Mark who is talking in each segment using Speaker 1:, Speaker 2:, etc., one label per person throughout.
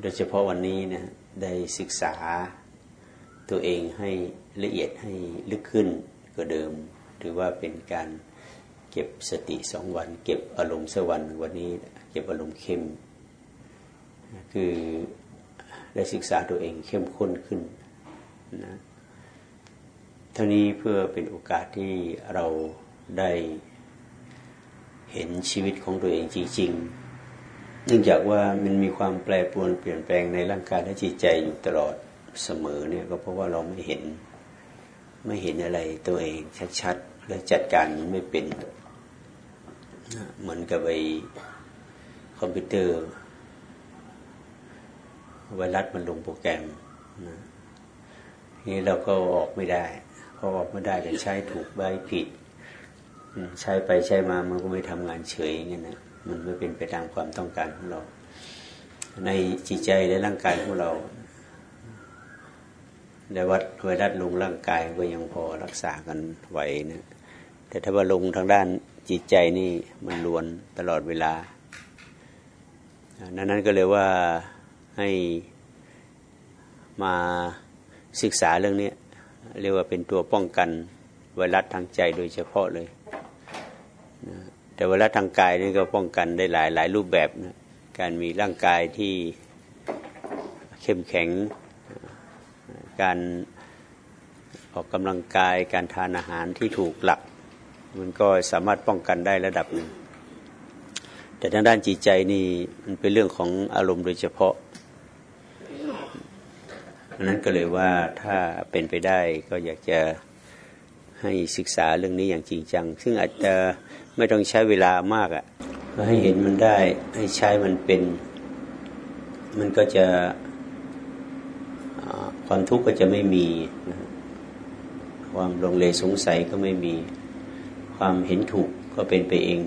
Speaker 1: โดยเฉพาะวันนี้นะได้ศึกษาตัวเองให้ละเอียดให้ลึกขึ้นกว่าเดิม ถือว่าเป็นการเก็บสติสองวัน เก็บอารมณ์สวรรค์วันนี้ เก็บอารมณ์เข้ม คือได้ศึกษาตัวเองเข้มข้นขึ้นนะเท่านี้เพื่อเป็นโอกาสที่เราได้เห็นชีวิตของตัวเองจริงๆ เนื่องจากว่ามันมีความแปรปรวนเปลี่ยนแปลงในร่างกายและจิตใจอยู่ตลอดเสมอเนี่ยก็เพราะว่าเราไม่เห็น ไม่เห็นอะไรตัวเองชัดๆ และจัดการมันไม่เป็น เหมือนกับไอคอมพิวเตอร์ ไวรัสมันลงโปรแกรมนะนี่เราก็ออกไม่ได้พอออกไม่ได้จะใช้ถูกใบผิด ใช้ไปใช้มามันก็ไม่ทำงานเฉยอย่างนี้นะ มันไม่เป็นไปตามความต้องการของเรา ในจิตใจและร่างกายของเราได้วัดไวรัสลงร่างกายก็ยังพอรักษากันไหวนะแต่ถ้าว่าลงทางด้านจิตใจนี่มันลวนตลอดเวลานั้นนั้นก็เลยว่าให้มาศึกษาเรื่องนี้เรียกว่าเป็นตัวป้องกันไวรัสทางใจโดยเฉพาะเลยนะ แต่ไวรัสทางกายนี่ก็ป้องกันได้หลายหลายรูปแบบนะการมีร่างกายที่เข้มแข็ง การออกกำลังกาย การทานอาหารที่ถูกหลัก มันก็สามารถป้องกันได้ระดับหนึ่ง แต่ทางด้านจิตใจนี่มันเป็นเรื่องของอารมณ์โดยเฉพาะนั้นก็เลยว่าถ้าเป็นไปได้ก็อยากจะให้ศึกษาเรื่องนี้อย่างจริงจัง ซึ่งอาจจะ ไม่ต้องใช้เวลามากอะ่ะให้เห็นมันได้ ให้ใช้มันเป็น มันก็จะความทุกข์ก็จะไม่มี ความลงเลสงสัยก็ไม่มี ความเห็นถูกก็เป็นไปเอง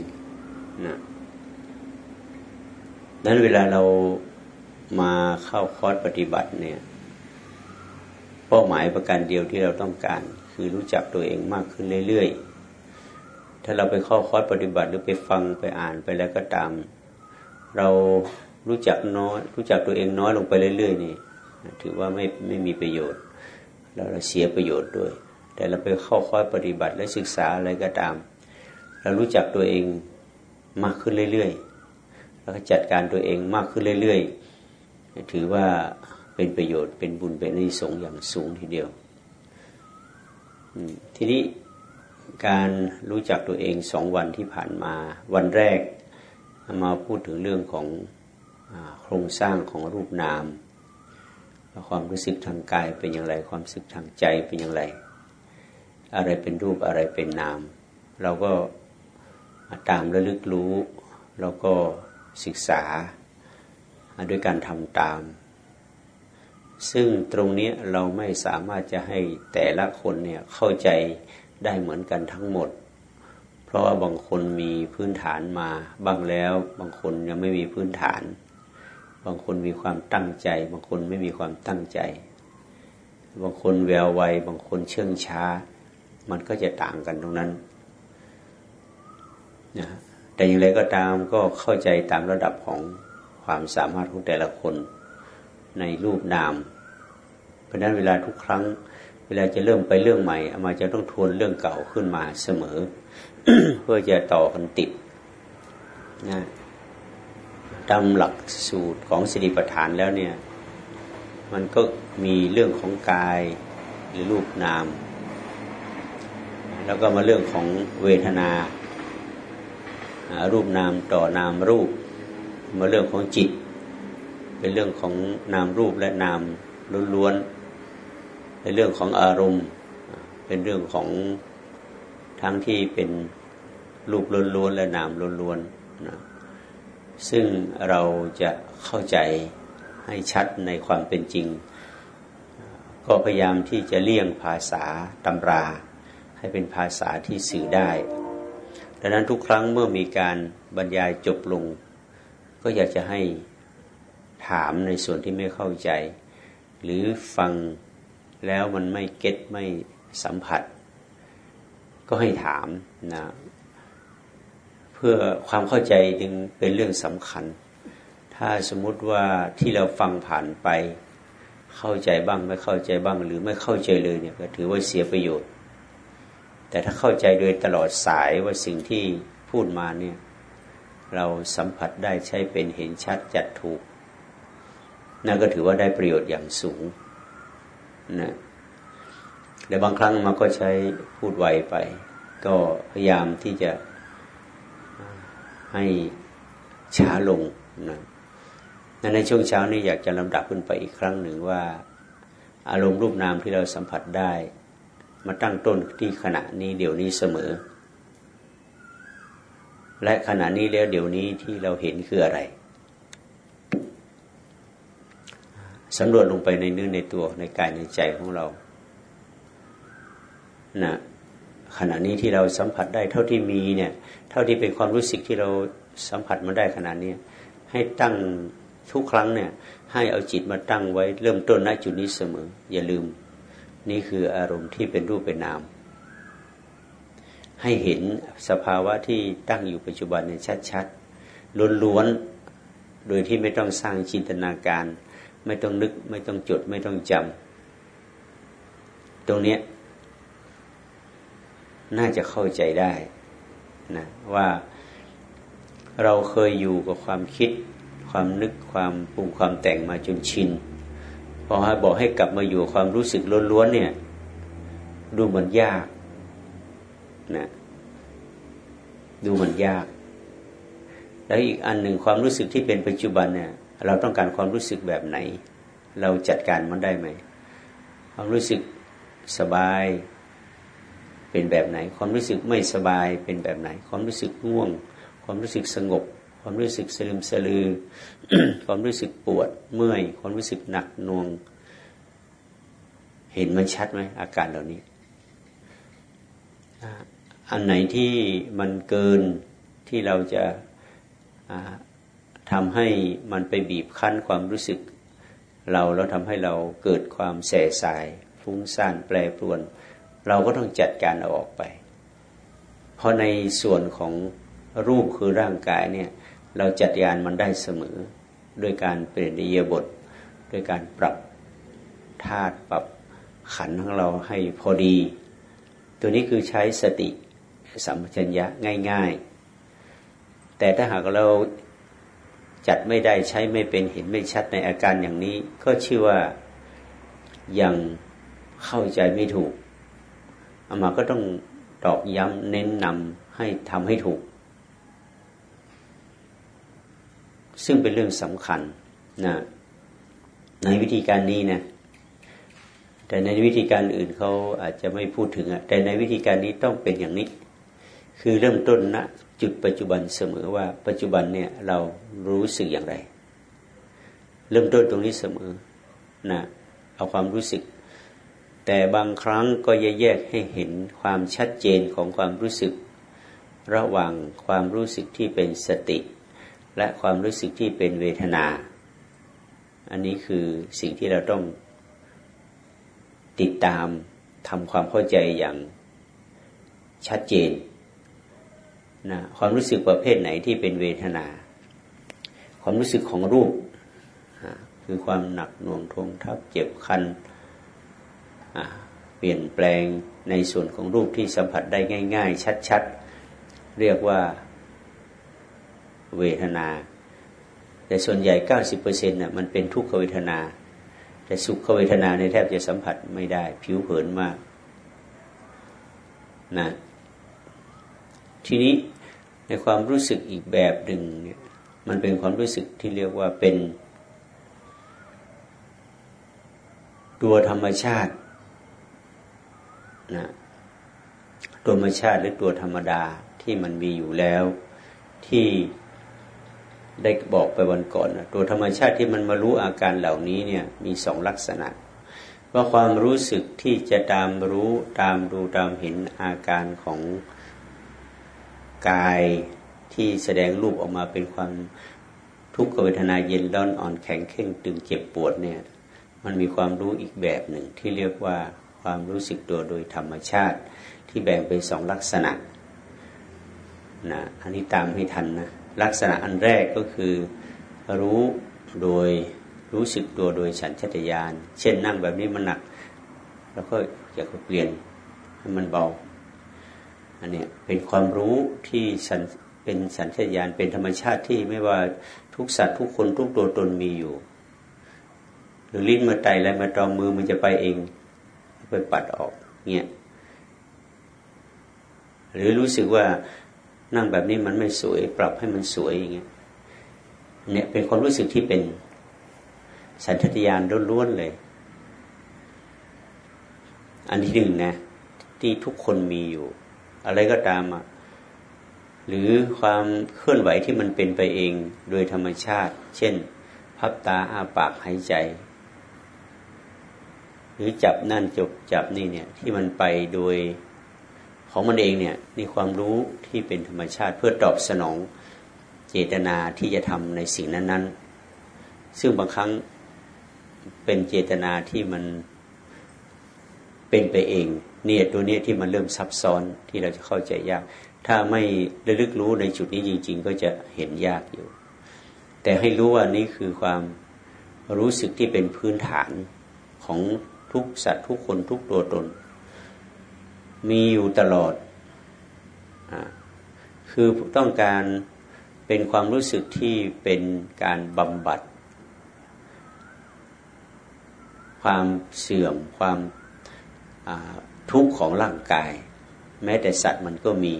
Speaker 1: นะนั้นเวลาเรามาเข้าคอร์สปฏิบัติเนี่ย เป้าหมายประการเดียวที่เราต้องการ คือรู้จักตัวเองมากขึ้นเรื่อยๆ ถ้าเราไปเข้าคอร์สปฏิบัติหรือไปฟังไปอ่านไปแล้วก็ตาม เรารู้จักน้อย รู้จักตัวเองน้อยลงไปเรื่อยๆนี่ถือว่าไม่ไม่มีประโยชน์เราเราเสียประโยชน์ด้วย แต่เราไปเข้าคอร์สปฏิบัติและศึกษาอะไรก็ตาม เรารู้จักตัวเองมากขึ้นเรื่อยๆแล้วก็จัดการตัวเองมากขึ้นเรื่อยๆ ถือว่าเป็นประโยชน์เป็นบุญเป็นนิสงอย่างสูงทีเดียวทีนี้ การรู้จักตัวเองสองวันที่ผ่านมา วันแรกมาพูดถึงเรื่องของโครงสร้างของรูปนาม ความรู้สึกทางกายเป็นอย่างไร ความรู้สึกทางใจเป็นอย่างไร อะไรเป็นรูปอะไรเป็นนาม เราก็ตามระลึกรู้เราก็ศึกษาด้วยการทำตาม ซึ่งตรงนี้เราไม่สามารถจะให้แต่ละคนเนี่ยเข้าใจ ได้เหมือนกันทั้งหมด เพราะว่าบางคนมีพื้นฐานมาบ้างแล้ว บางคนยังไม่มีพื้นฐาน บางคนมีความตั้งใจ บางคนไม่มีความตั้งใจ บางคนแววไวบางคนเชื่องช้า มันก็จะต่างกันตรงนั้นนะแต่อย่างไรก็ตามก็เข้าใจตามระดับของความสามารถของแต่ละคนในรูปนาม เพราะนั้นเวลาทุกครั้ง วลาจะเริ่มไปเรื่องใหม่อามาจะต้องทวนเรื่องเก่าขึ้นมาเสมอ เพื่อจะต่อกันติดนะตามหลักสูตรของสิริปัฏฐานแล้วเนี่ย มันก็มีเรื่องของกายหรือรูปนาม แล้วก็มาเรื่องของเวทนา รูปนามต่อนามรูป มาเรื่องของจิต เป็นเรื่องของนามรูปและนามล้วนๆ เป็นเรื่องของอารมณ์ เป็นเรื่องของทั้งที่เป็นรูปล้วนๆและนามล้วนๆนะซึ่งเราจะเข้าใจให้ชัดในความเป็นจริง ก็พยายามที่จะเลี่ยงภาษาตำรา ให้เป็นภาษาที่สื่อได้ ดังนั้นทุกครั้งเมื่อมีการบรรยายจบลง ก็อยากจะให้ถามในส่วนที่ไม่เข้าใจ หรือฟัง แล้วมันไม่เก็ตไม่สัมผัส ก็ให้ถามนะเพื่อความเข้าใจจึงเป็นเรื่องสำคัญ ถ้าสมมติว่าที่เราฟังผ่านไป เข้าใจบ้างไม่เข้าใจบ้าง หรือไม่เข้าใจเลยเนี่ยก็ถือว่าเสียประโยชน์ แต่ถ้าเข้าใจโดยตลอดสายว่าสิ่งที่พูดมาเนี่ยเราสัมผัสได้ใช้เป็นเห็นชัดจัดถูก นั่นก็ถือว่าได้ประโยชน์อย่างสูง นะแต่บางครั้งมันก็ใช้พูดไวไป ก็พยายามที่จะให้ช้าลงนะในช่วงเช้านี้อยากจะลำดับขึ้นไปอีกครั้งหนึ่งว่า อารมณ์รูปนามที่เราสัมผัสได้ มาตั้งต้นที่ขณะนี้เดี๋ยวนี้เสมอ และขณะนี้แล้วเดี๋ยวนี้ที่เราเห็นคืออะไร สำรวจลงไปในเนื้อในตัวในกายในใจของเรานะขณะนี้ที่เราสัมผัสได้เท่าที่มีเนี่ย เท่าที่เป็นความรู้สึกที่เราสัมผัสมาได้ขนาดนี้ให้ตั้งทุกครั้งเนี่ย ให้เอาจิตมาตั้งไว้เริ่มต้นณจุดนี้เสมอ อย่าลืม นี่คืออารมณ์ที่เป็นรูปเป็นนาม ให้เห็นสภาวะที่ตั้งอยู่ปัจจุบันเนี่ยชัดๆล้วนๆโดยที่ไม่ต้องสร้างจินตนาการ ไม่ต้องนึก ไม่ต้องจด ไม่ต้องจำตรงนี้น่าจะเข้าใจได้นะว่าเราเคยอยู่กับความคิด ความนึกความปรุงความแต่งมาจนชินพอบอกให้กลับมาอยู่ความรู้สึกล้วนๆเนี่ย ดูเหมือนยากนะดูเหมือนยาก แล้วอีกอันหนึ่งความรู้สึกที่เป็นปัจจุบันเนี่ย เราต้องการความรู้สึกแบบไหน เราจัดการมันได้ไหม ความรู้สึกสบายเป็นแบบไหน ความรู้สึกไม่สบายเป็นแบบไหน ความรู้สึกง่วง ความรู้สึกสงบ ความรู้สึกสลืมสลือ ความรู้สึกปวดเมื่อย ความรู้สึกหนักหน่วง เห็นมันชัดไหมอาการเหล่านี้อันไหนที่มันเกินที่เราจะ ทำให้มันไปบีบคั้นความรู้สึก เราแล้วทำให้เราเกิดความแสสาย ฟุ้งซ่านแปรปรวน เราก็ต้องจัดการเอาออกไป เพราะในส่วนของรูปคือร่างกายเนี่ยเราจัดการมันได้เสมอด้วยการเปลี่ยนเยียบทด้วยการปรับธาตุปรับขันของเราให้พอดี ตัวนี้คือใช้สติสัมปชัญญะง่าย ๆ แต่ถ้าหากเรา จัดไม่ได้ใช้ไม่เป็นเห็นไม่ชัดในอาการอย่างนี้ ก็ชื่อว่ายังเข้าใจไม่ถูกอามาก็ต้องตอกย้ำเน้นนำให้ทำให้ถูก ซึ่งเป็นเรื่องสำคัญนะในวิธีการนี้นะแต่ในวิธีการอื่นเขาอาจจะไม่พูดถึงอะแต่ในวิธีการนี้ต้องเป็นอย่างนี้ คือเริ่มต้นณนะ จุดปัจจุบันเสมอว่าปัจจุบันเนี่ยเรารู้สึกอย่างไร เริ่มต้นตรงนี้เสมอนะเอาความรู้สึก แต่บางครั้งก็แยกให้เห็นความชัดเจนของความรู้สึก ระหว่างความรู้สึกที่เป็นสติ และความรู้สึกที่เป็นเวทนา อันนี้คือสิ่งที่เราต้องติดตามทำความเข้าใจอย่างชัดเจน นะความรู้สึกประเภทไหนที่เป็นเวทนา ความรู้สึกของรูป คือความหนักหน่วงทวงทับเจ็บคันเปลี่ยนแปลงในส่วนของรูปที่สัมผัสได้ง่าย ๆ ชัดๆ เรียกว่าเวทนา แต่ส่วนใหญ่ 90%น่ะมันเป็นทุกขเวทนา แต่สุขเวทนาในแทบจะสัมผัสไม่ได้ ผิวเผินมากนะ ทีนี้ในความรู้สึกอีกแบบหนึ่งเนี่ยมันเป็นความรู้สึกที่เรียกว่าเป็น ตัวธรรมชาตินะตัวธรรมชาติหรือตัวธรรมดาที่มันมีอยู่แล้ว ที่ได้บอกไปวันก่อนนะตัวธรรมชาติที่มันมารู้อาการเหล่านี้เนี่ยมีสองลักษณะ ว่าความรู้สึกที่จะตามรู้ตามดูตามเห็นอาการของ กายที่แสดงรูปออกมาเป็นความทุกขเวทนาเย็นร้อนอ่อนแข็งเข่งตึงเจ็บปวดเนี่ย มันมีความรู้อีกแบบหนึ่งที่เรียกว่าความรู้สึกตัวโดยธรรมชาติ ที่แบ่งเป็นสองลักษณะนะอันนี้ตามให้ทันนะลักษณะอันแรกก็คือรู้โดยรู้สึกตัวโดยสัญชตาตญาณเช่นนั่งแบบนี้มันหนัก แล้วก็จะเปลี่ยนให้มันเบา อันนี้เป็นความรู้ที่เป็นสัญชาตญาณเป็นธรรมชาติที่ไม่ว่าทุกสัตว์ทุกคนทุกตัวตนมีอยู่ หรือลิ้นมาไตอะไรมาตรองมือมันจะไปเอง ไปปัดออกเนี่ยหรือรู้สึกว่านั่งแบบนี้มันไม่สวย ปรับให้มันสวยอย่างเงี้ยเนี่ยเป็นความรู้สึกที่เป็นสัญชาตญาณล้วนๆเลย อันที่หนึ่งนะที่ทุกคนมีอยู่ อะไรก็ตามอะหรือความเคลื่อนไหวที่มันเป็นไปเองโดยธรรมชาติ เช่น พับตาอาปากหายใจ หรือจับนั่นจบจับนี่เนี่ย ที่มันไปโดยของมันเองเนี่ยนี่ความรู้ที่เป็นธรรมชาติ เพื่อตอบสนองเจตนาที่จะทำในสิ่งนั้น ๆ ซึ่งบางครั้งเป็นเจตนาที่มันเป็นไปเอง เนี่ยตัวนี้ที่มันเริ่มซับซ้อนที่เราจะเข้าใจยาก ถ้าไม่ระลึกรู้ในจุดนี้จริง ๆ ก็จะเห็นยากอยู่ แต่ให้รู้ว่านี่คือความรู้สึกที่เป็นพื้นฐานของทุกสัตว์ทุกคนทุกตัวตน มีอยู่ตลอดอคือต้องการเป็นความรู้สึกที่เป็นการบำบัด ความเสื่อมความ ทุกข์ของร่างกาย แม้แต่สัตว์มันก็มี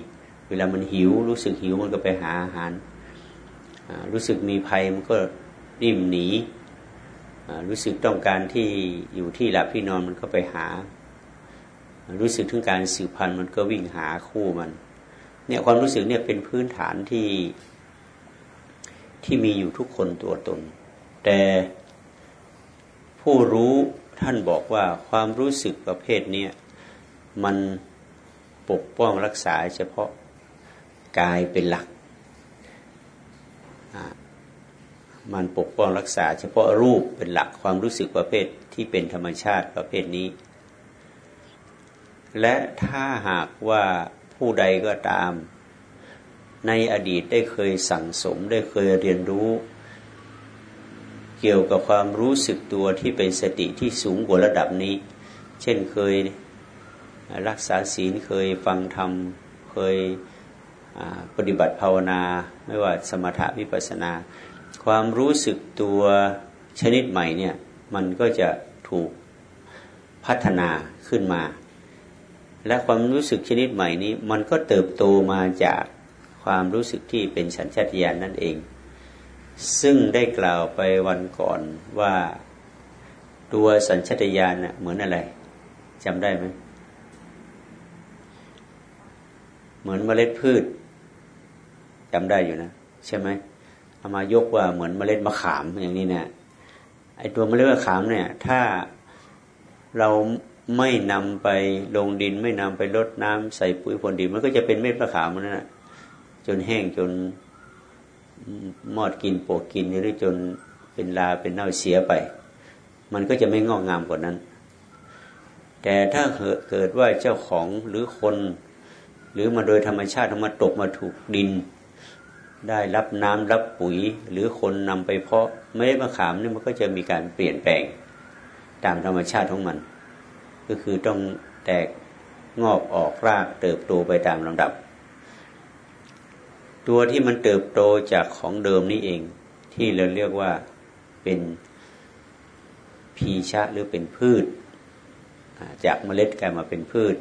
Speaker 1: เวลามันหิว รู้สึกหิวมันก็ไปหาอาหาร รู้สึกมีภัยมันก็ริ่มหนีรู้สึกต้องการที่อยู่ที่หลับที่นอนมันก็ไปหา รู้สึกถึงการสืบพันธุ์มันก็วิ่งหาคู่มัน เนี่ยความรู้สึกเนี่ยเป็นพื้นฐานที่ที่มีอยู่ทุกคนตัวตน แต่ผู้รู้ท่านบอกว่าความรู้สึกประเภทเนี้ มันปกป้องรักษาเฉพาะกายเป็นหลัก มันปกป้องรักษา เฉพาะรูปเป็นหลักความรู้สึกประเภทที่เป็นธรรมชาติประเภทนี้ และถ้าหากว่าผู้ใดก็ตาม ในอดีตได้เคยสั่งสมได้เคยเรียนรู้ เกี่ยวกับความรู้สึกตัวที่เป็นสติที่สูงกว่าระดับนี้ เช่นเคย รักษาศีลเคยฟังธรรมเคยปฏิบัติภาวนา ไม่ว่าสมถะวิปัสนา ความรู้สึกตัวชนิดใหม่เนี่ยมันก็จะถูกพัฒนาขึ้นมา และความรู้สึกชนิดใหม่นี้มันก็เติบโตมาจากความรู้สึกที่เป็นสัญชาตญาณนนั่นเอง ซึ่งได้กล่าวไปวันก่อนว่าตัวสัญชาตญาณเหมือนอะไรจำได้ไหม เหมือนเมล็ดพืชจำได้อยู่นะ ใช่ไหมเอามายกว่าเหมือนเมล็ดมะขามอย่างนี้เนะี่ยไอตัวเมล็ดมะขามเนี่ย ถ้าเราไม่นำไปลงดิน ไม่นำไปรดน้ำใส่ปุ๋ยพรวนดิน มันก็จะเป็นเม็ดมะขามนั่นแหละจนแห้งจนมอดกินโปกกินหรือจนเป็นลาเป็นเน่าเสียไป มันก็จะไม่งอกงามกว่านั้น แต่ถ้าเกิดว่าเจ้าของหรือคน หรือมาโดยธรรมชาติมาตกมาถูกดิน ได้รับน้ำรับปุ๋ย หรือคนนำไปเพาะไม่ได้มาขามนี่มันก็จะมีการเปลี่ยนแปลงตามธรรมชาติของมัน ก็คือต้องแตกงอกออกรากเติบโตไปตามลำดับ ตัวที่มันเติบโตจากของเดิมนี้เอง ที่เราเรียกว่าเป็นพีชะหรือเป็นพืช จากเมล็ดกลายมาเป็นพืช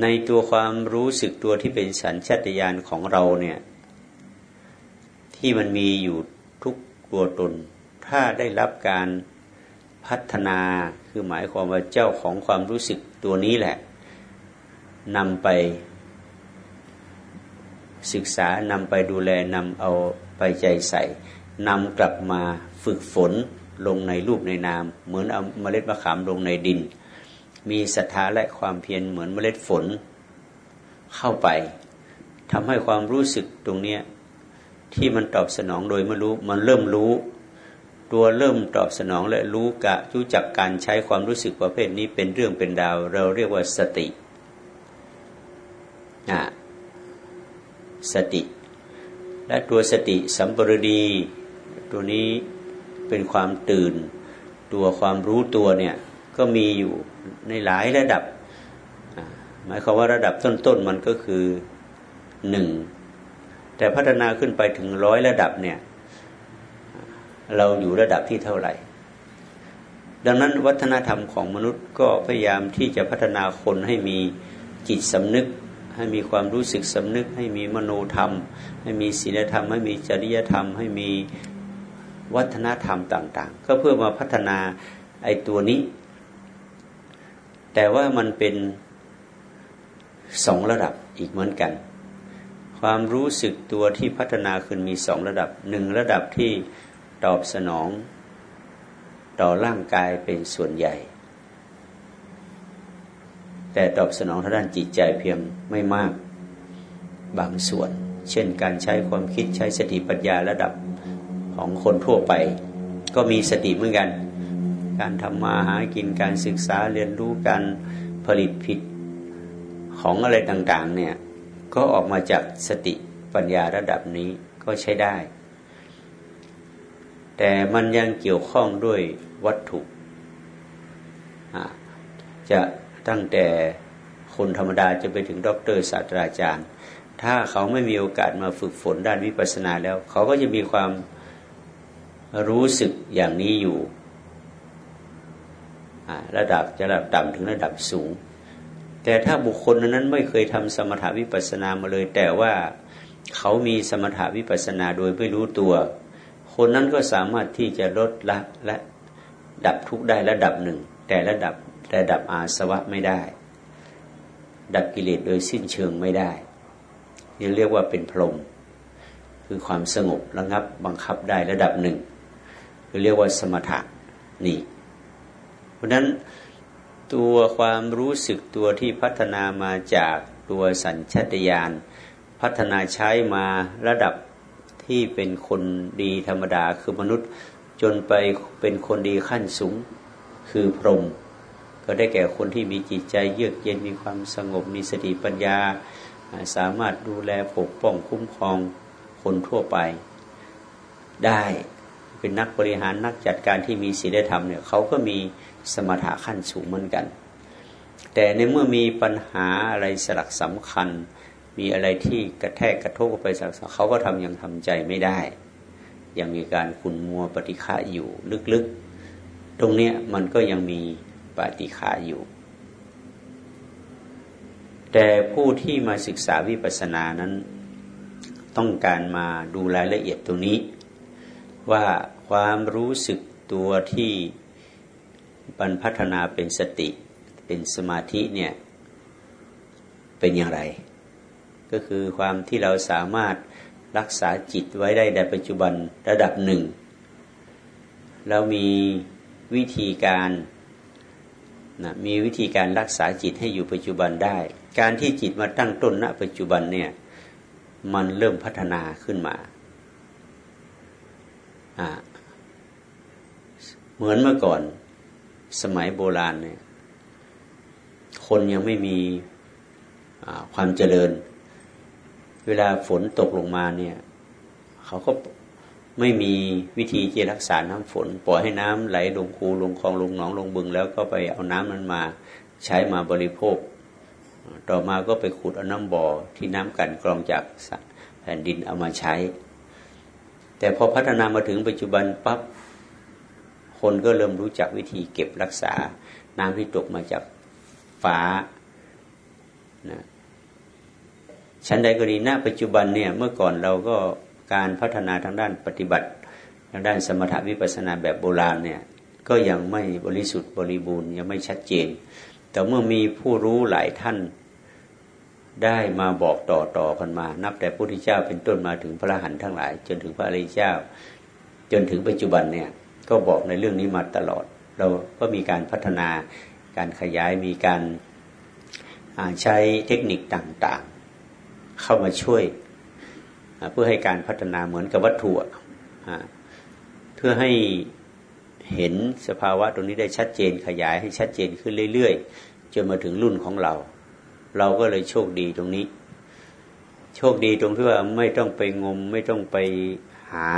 Speaker 1: ในตัวความรู้สึกตัวที่เป็นสัญชาตญาณของเราเนี่ย ที่มันมีอยู่ทุกตัวตน ถ้าได้รับการพัฒนาคือหมายความว่าเจ้าของความรู้สึกตัวนี้แหละนำไป ศึกษานำไปดูแลนำเอาไปใจใส่นำกลับมาฝึกฝนลงในรูปในนาม เหมือนเอาเมล็ดมะขามลงในดิน มีศรัทธาและความเพียรเหมือนเมล็ดฝนเข้าไปทำให้ความรู้สึกตรงเนี้ยที่มันตอบสนองโดยไม่รู้มันเริ่มรู้ ตัวเริ่มตอบสนองและรู้กะรู้จักการใช้ความรู้สึกประเภทนี้เป็นเรื่องเป็นดาว เราเรียกว่าสติอ่าสติ และตัวสติสัมปรดีตัวนี้เป็นความตื่น ตัวความรู้ตัวเนี่ยก็มีอยู่ ในหลายระดับ หมายความว่าระดับต้นๆมันก็คือหนึ่งแต่พัฒนาขึ้นไปถึงร้อยระดับเนี่ย เราอยู่ระดับที่เท่าไหร่ ดังนั้นวัฒนธรรมของมนุษย์ก็พยายามที่จะพัฒนาคนให้มีจิตสำนึก ให้มีความรู้สึกสำนึก ให้มีมโนธรรม ให้มีศีลธรรม ให้มีจริยธรรม ให้มีวัฒนธรรมต่าง ๆ ก็เพื่อมาพัฒนาไอ้ตัวนี้ แต่ว่ามันเป็นสองระดับอีกเหมือนกัน ความรู้สึกตัวที่พัฒนาขึ้นมีสองระดับหนึ่งระดับที่ตอบสนอง ต่อร่างกายเป็นส่วนใหญ่ แต่ตอบสนองทางด้านจิตใจเพียงไม่มากบางส่วน เช่นการใช้ความคิดใช้สติปัญญาระดับของคนทั่วไป ก็มีสติเหมือนกัน การทำมาหากินการศึกษาเรียนรู้การผลิตผิดของอะไรต่างๆเนี่ยก็ออกมาจากสติปัญญาระดับนี้ก็ใช้ได้ แต่มันยังเกี่ยวข้องด้วยวัตถุ จะตั้งแต่คนธรรมดาจะไปถึงด็อกเตอร์ศาสตราจารย์ ถ้าเขาไม่มีโอกาสมาฝึกฝนด้านวิปัสสนาแล้ว เขาก็จะมีความรู้สึกอย่างนี้อยู่ ระดับจะระดับต่ำถึงระดับสูง แต่ถ้าบุคคลนั้นไม่เคยทำสมถาวิปัสนามาเลย แต่ว่าเขามีสมถาวิปัสนาโดยไม่รู้ตัว คนนั้นก็สามารถที่จะลดละและดับทุกได้ระดับหนึ่ง แต่ระดับระดับอาสวะไม่ได้ ดับกิเลสโดยสิ้นเชิงไม่ได้นี่เรียกว่าเป็นพรหมคือความสงบระงับบังคับได้ระดับหนึ่งคือเรียกว่าสมถะนี่ ราะนั้นตัวความรู้สึกตัวที่พัฒนามาจากตัวสัญชาตญาณพัฒนาใช้มาระดับที่เป็นคนดีธรรมดาคือมนุษย์จนไปเป็นคนดีขั้นสูงคือพรหมก็ได้แก่คนที่มีจิตใจเยือกเย็นมีความสงบมีสติปัญญา สามารถดูแลปกป้องคุ้มครองคนทั่วไป ได้เป็นนักบริหารนักจัดการที่มีศีลธรรมเนี่ยเขาก็มี สมถะขั้นสูงเหมือนกัน แต่ในเมื่อมีปัญหาอะไรสลักสำคัญ มีอะไรที่กระแทกกระทบไปสักเขาก็ทำยังทำใจไม่ได้ ยังมีการขุนมัวปฏิฆาอยู่ลึกๆ ตรงเนี้ยมันก็ยังมีปฏิฆาอยู่ แต่ผู้ที่มาศึกษาวิปัสสนานั้น ต้องการมาดูรายละเอียดตรงนี้ ว่าความรู้สึกตัวที่ บรรพัฒนาเป็นสติเป็นสมาธิเนี่ยเป็นอย่างไร ก็คือความที่เราสามารถรักษาจิตไว้ได้ในปัจจุบันระดับหนึ่ง เรามีวิธีการนะมีวิธีการรักษาจิตให้อยู่ปัจจุบันได้ การที่จิตมาตั้งต้นณ ปัจจุบันเนี่ยมันเริ่มพัฒนาขึ้นมา เหมือนเมื่อก่อน สมัยโบราณเนี่ยคนยังไม่มีความเจริญ เวลาฝนตกลงมาเนี่ยเขาก็ไม่มีวิธีที่รักษาน้ำฝน ปล่อยให้น้ำไหลลงคูลงคลองลงหนองลงบึง แล้วก็ไปเอาน้ำนั้นมาใช้มาบริโภค ต่อมาก็ไปขุดเอาน้ำบ่อที่น้ำกันกรองจากแผ่นดินเอามาใช้ แต่พอพัฒนามาถึงปัจจุบันปับ๊บ คนก็เริ่มรู้จักวิธีเก็บรักษาน้ำที่ตกมาจากฟ้านะชั้นใดก็ดีณปัจจุบันเนี่ยเมื่อก่อนเราก็การพัฒนาทางด้านปฏิบัติ ทางด้านสมถวิปัสนาแบบโบราณเนี่ยก็ยังไม่บริสุทธิ์บริบูรณ์ยังไม่ชัดเจน แต่เมื่อมีผู้รู้หลายท่านได้มาบอกต่อต่อกันมา นับแต่พระพุทธเจ้าเป็นต้นมาถึงพระอรหันต์ทั้งหลาย จนถึงพระอริยเจ้า จนถึงปัจจุบันเนี่ย ก็บอกในเรื่องนี้มาตลอด เราก็มีการพัฒนาการขยายมีการใช้เทคนิคต่างๆ เข้ามาช่วย เพื่อให้การพัฒนาเหมือนกับวัตถุเพื่อให้เห็นสภาวะตรงนี้ได้ชัดเจนขยายให้ชัดเจนขึ้นเรื่อยๆจนมาถึงรุ่นของเรา เราก็เลยโชคดีตรงนี้ โชคดีตรงที่ว่าไม่ต้องไปงม ไม่ต้องไปหา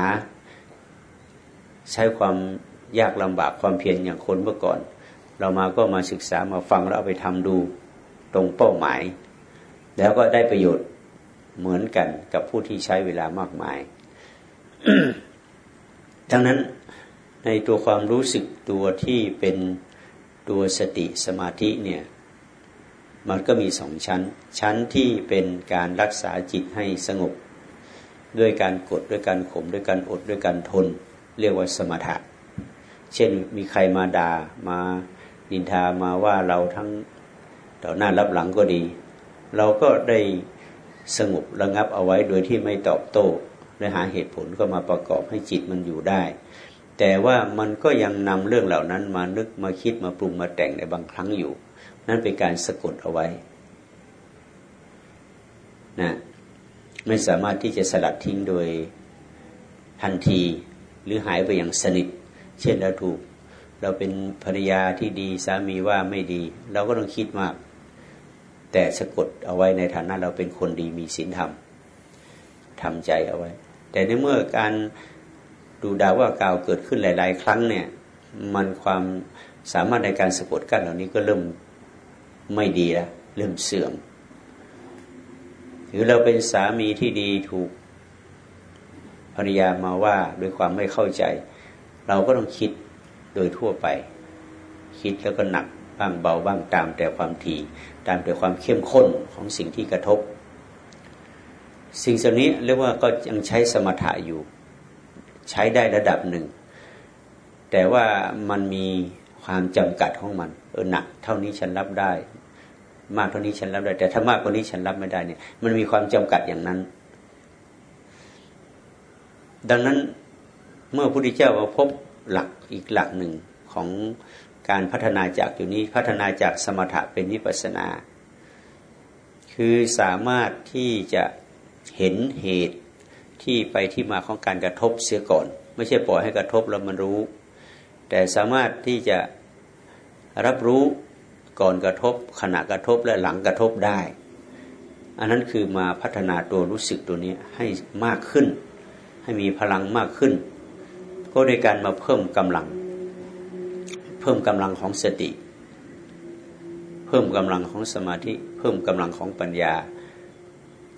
Speaker 1: ใช้ความยากลำบากความเพียรอย่างคนเมื่อก่อน เรามาก็มาศึกษามาฟังแล้วเอาไปทำดูตรงเป้าหมาย แล้วก็ได้ประโยชน์เหมือนกันกับผู้ที่ใช้เวลามากมายดังนั้นในตัวความรู้สึกตัวที่เป็นตัวสติสมาธิเนี่ยมันก็มีสองชั้น ชั้นที่เป็นการรักษาจิตให้สงบ ด้วยการกดด้วยการข่มด้วยการอดด้วยการทน เรียกว่าสมถะ เช่นมีใครมาดา่ามานินทามาว่าเราทั้งต่อหน้ารับหลังก็ดี เราก็ได้สงบระงับเอาไว้โดยที่ไม่ตอบโต้และหาเหตุผลก็มาประกอบให้จิตมันอยู่ได้ แต่ว่ามันก็ยังนำเรื่องเหล่านั้นมานึกมาคิดมาปรุงมาแต่งในบางครั้งอยู่ นั่นเป็นการสะกดเอาไว้นะไม่สามารถที่จะสลัดทิ้งโดยทันที หรือหายไปอย่างสนิท เช่นเราถูก เราเป็นภรรยาที่ดีสามีว่าไม่ดี เราก็ต้องคิดมาก แต่สะกดเอาไว้ในฐานะเราเป็นคนดีมีศีลธรรมทำใจเอาไว้ แต่ในเมื่อการดูดาวว่ากาวเกิดขึ้นหลาย ๆ ครั้งเนี่ย มันความสามารถในการสะกดกั้นเหล่านี้ก็เริ่มไม่ดีแล้วเริ่มเสื่อมหรือเราเป็นสามีที่ดีถูก ภรรยามาว่าด้วยความไม่เข้าใจ เราก็ต้องคิดโดยทั่วไป คิดแล้วก็หนักบ้างเบาบ้างตามแต่ความทีตามแต่ความเข้มข้นของสิ่งที่กระทบ สิ่งส่วนนี้เรียกว่าก็ยังใช้สมถะอยู่ ใช้ได้ระดับหนึ่ง แต่ว่ามันมีความจำกัดของมัน เออหนัก เท่านี้ฉันรับได้ มากเท่านี้ฉันรับได้ แต่ถ้ามากกว่านี้ฉันรับไม่ได้เนี่ย มันมีความจำกัดอย่างนั้น ดังนั้นเมื่อพระพุทธเจ้ามาพบหลักอีกหลักหนึ่งของการพัฒนาจากอยู่นี้พัฒนาจากสมถะเป็นวิปัสนา คือสามารถที่จะเห็นเหตุที่ไปที่มาของการกระทบเสียก่อน ไม่ใช่ปล่อยให้กระทบแล้วมันรู้ แต่สามารถที่จะรับรู้ก่อนกระทบ ขณะกระทบและหลังกระทบได้ อันนั้นคือมาพัฒนาตัวรู้สึกตัวนี้ให้มากขึ้น ให้มีพลังมากขึ้น ก็ในการมาเพิ่มกำลัง เพิ่มกำลังของสติ เพิ่มกำลังของสมาธิ เพิ่มกำลังของปัญญา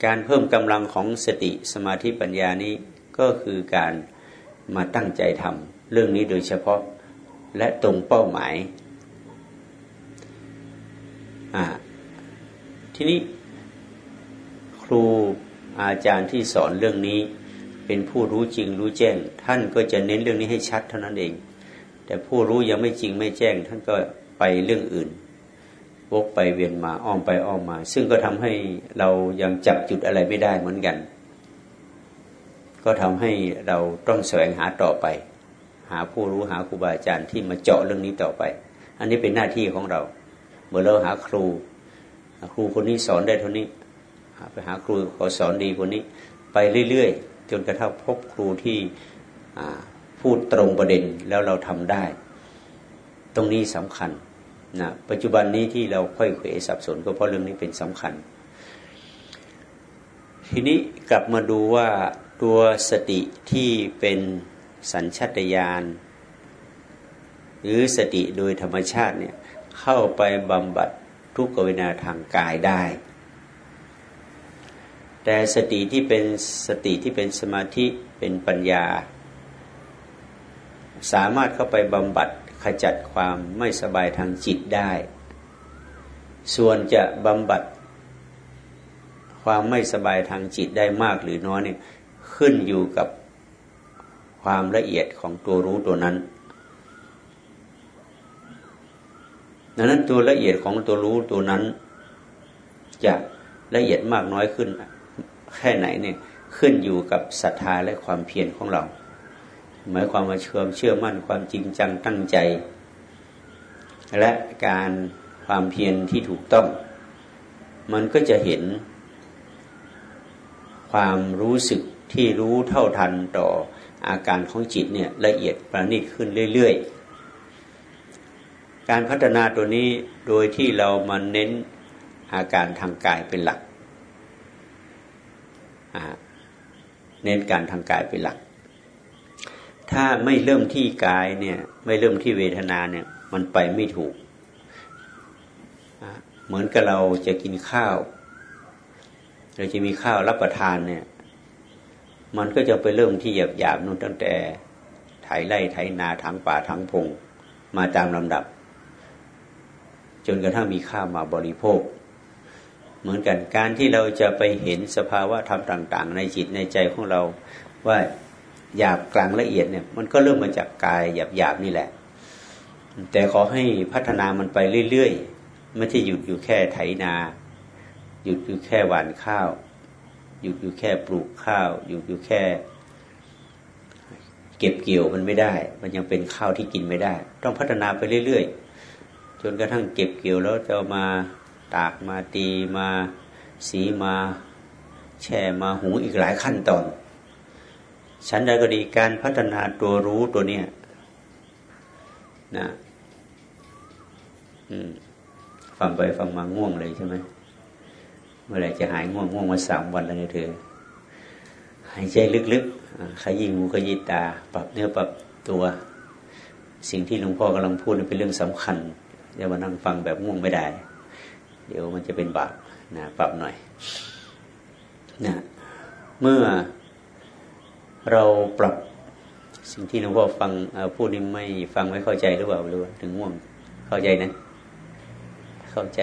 Speaker 1: การเพิ่มกำลังของสติสมาธิปัญญานี้ก็คือการมาตั้งใจทำเรื่องนี้โดยเฉพาะและตรงเป้าหมายทีนี้ครูอาจารย์ที่สอนเรื่องนี้ เป็นผู้รู้จริงรู้แจ้ง ท่านก็จะเน้นเรื่องนี้ให้ชัดเท่านั้นเอง แต่ผู้รู้ยังไม่จริงไม่แจ้ง ท่านก็ไปเรื่องอื่นวกไปเวียนมาอ้อมไปอ้อมมา ซึ่งก็ทำให้เรายังจับจุดอะไรไม่ได้เหมือนกัน ก็ทำให้เราต้องแสวงหาต่อไป หาผู้รู้หาครูบาอาจารย์ที่มาเจาะเรื่องนี้ต่อไป อันนี้เป็นหน้าที่ของเราเมื่อเราหาครู ครูคนนี้สอนได้เท่านี้ไปหาครูขอสอนดีคนนี้ ไปเรื่อยๆ จนกระทั่งพบครูที่พูดตรงประเด็นแล้วเราทำได้ ตรงนี้สำคัญนะปัจจุบันนี้ที่เราค่อยเขวสับสนก็เพราะเรื่องนี้เป็นสำคัญ ทีนี้กลับมาดูว่าตัวสติที่เป็นสัญชาตญาณหรือสติโดยธรรมชาติเนี่ยเข้าไปบำบัดทุกขเวนาทางกายได้ แต่สติที่เป็นสติที่เป็นสมาธิเป็นปัญญา สามารถเข้าไปบำบัดขจัดความไม่สบายทางจิตได้ ส่วนจะบำบัดความไม่สบายทางจิตได้มากหรือน้อยเนี่ยขึ้นอยู่กับความละเอียดของตัวรู้ตัวนั้น ดังนั้นตัวละเอียดของตัวรู้ตัวนั้น จะละเอียดมากน้อยขึ้น แค่ไหนเนี่ยขึ้นอยู่กับศรัทธาและความเพียรของเรา หมายความว่าเชื่อเชื่อมั่นความจริงจังตั้งใจ และการความเพียรที่ถูกต้อง มันก็จะเห็น ความรู้สึกที่รู้เท่าทันต่ออาการของจิตเนี่ยละเอียดประณีตขึ้นเรื่อยๆ การพัฒนาตัวนี้โดยที่เรามาเน้นอาการทางกายเป็นหลัก เน้นการทางกายเป็นหลัก ถ้าไม่เริ่มที่กายเนี่ย ไม่เริ่มที่เวทนาเนี่ย มันไปไม่ถูก เหมือนกับเราจะกินข้าว เราจะมีข้าวรับประทานเนี่ย มันก็จะไปเริ่มที่หยาบหยาบนู่นตั้งแต่ไถไร่ไถนาทางป่าทางพงมาตามลำดับ จนกระทั่งมีข้าวมาบริโภค เหมือนกันการที่เราจะไปเห็นสภาวะธรรมต่าง ๆ ในจิตในใจของเราว่าหยาบกลางละเอียดเนี่ย มันก็เริ่มมาจากกายหยาบหยาบนี่แหละ แต่ขอให้พัฒนามันไปเรื่อยๆไม่ใช่หยุดอยู่แค่ไถนา หยุดอยู่แค่หว่านข้าว หยุดอยู่แค่ปลูกข้าว หยุดอยู่แค่ เก็บเกี่ยวมันไม่ได้ มันยังเป็นข้าวที่กินไม่ได้ ต้องพัฒนาไปเรื่อยๆจนกระทั่งเก็บเกี่ยวแล้วจะมา ตากมาตีมาสีมาแช่มาหุงอีกหลายขั้นตอนฉันใดก็ดีการพัฒนาตัวรู้ตัวเนี้ยนะฟังไปฟังมาง่วงเลยใช่ไหมเมื่อไหร่จะหายง่วงง่วงมาสามวันแล้วเนี่ยเธอหายใจลึกๆขยี้หูขยี้ตา ปรับเนื้อปรับตัว สิ่งที่หลวงพ่อกำลังพูดเป็นเรื่องสำคัญอย่ามานั่งฟังแบบง่วงไม่ได้ เดี๋ยวมันจะเป็นบาปนะปรับหน่อยนะเมื่อเราปรับสิ่งที่หลวงพ่อฟังพูดนี่ไม่ฟังไม่เข้าใจหรือเปล่าหรือว่าถึงง่วงเข้าใจนะ เข้าใจ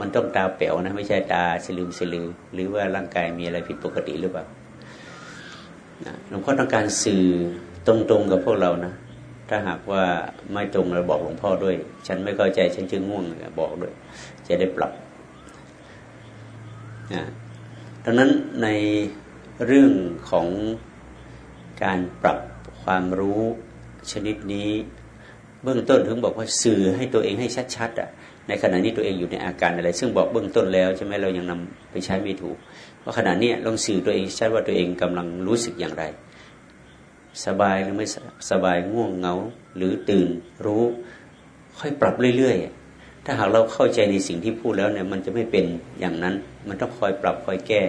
Speaker 1: มันต้องตาเป๋วนะ ไม่ใช่ตาสลืมสลือ หรือว่าร่างกายมีอะไรผิดปกติหรือเปล่าหลวงพ่อต้องการสื่อตรงๆกับพวกเรานะถ้าหากว่าไม่ตรงเราบอกหลวงพ่อด้วย ฉันไม่เข้าใจฉันจึงง่วงบอกด้วย จะได้ปรับนะดังนั้นในเรื่องของการปรับความรู้ชนิดนี้ เบื้องต้นถึงบอกว่าสื่อให้ตัวเองให้ชัดๆอะในขณะนี้ตัวเองอยู่ในอาการอะไร ซึ่งบอกเบื้องต้นแล้วใช่ไหมเรายังนำไปใช้ไม่ถูกว่าขณะนี้ลองสื่อตัวเองชัดว่าตัวเองกำลังรู้สึกอย่างไร สบายหรือไม่สบายง่วงเหงาหรือตื่นรู้ ค่อยปรับเรื่อยๆ ถ้าหากเราเข้าใจในสิ่งที่พูดแล้วเนี่ยมันจะไม่เป็นอย่างนั้น มันต้องคอยปรับคอยแก้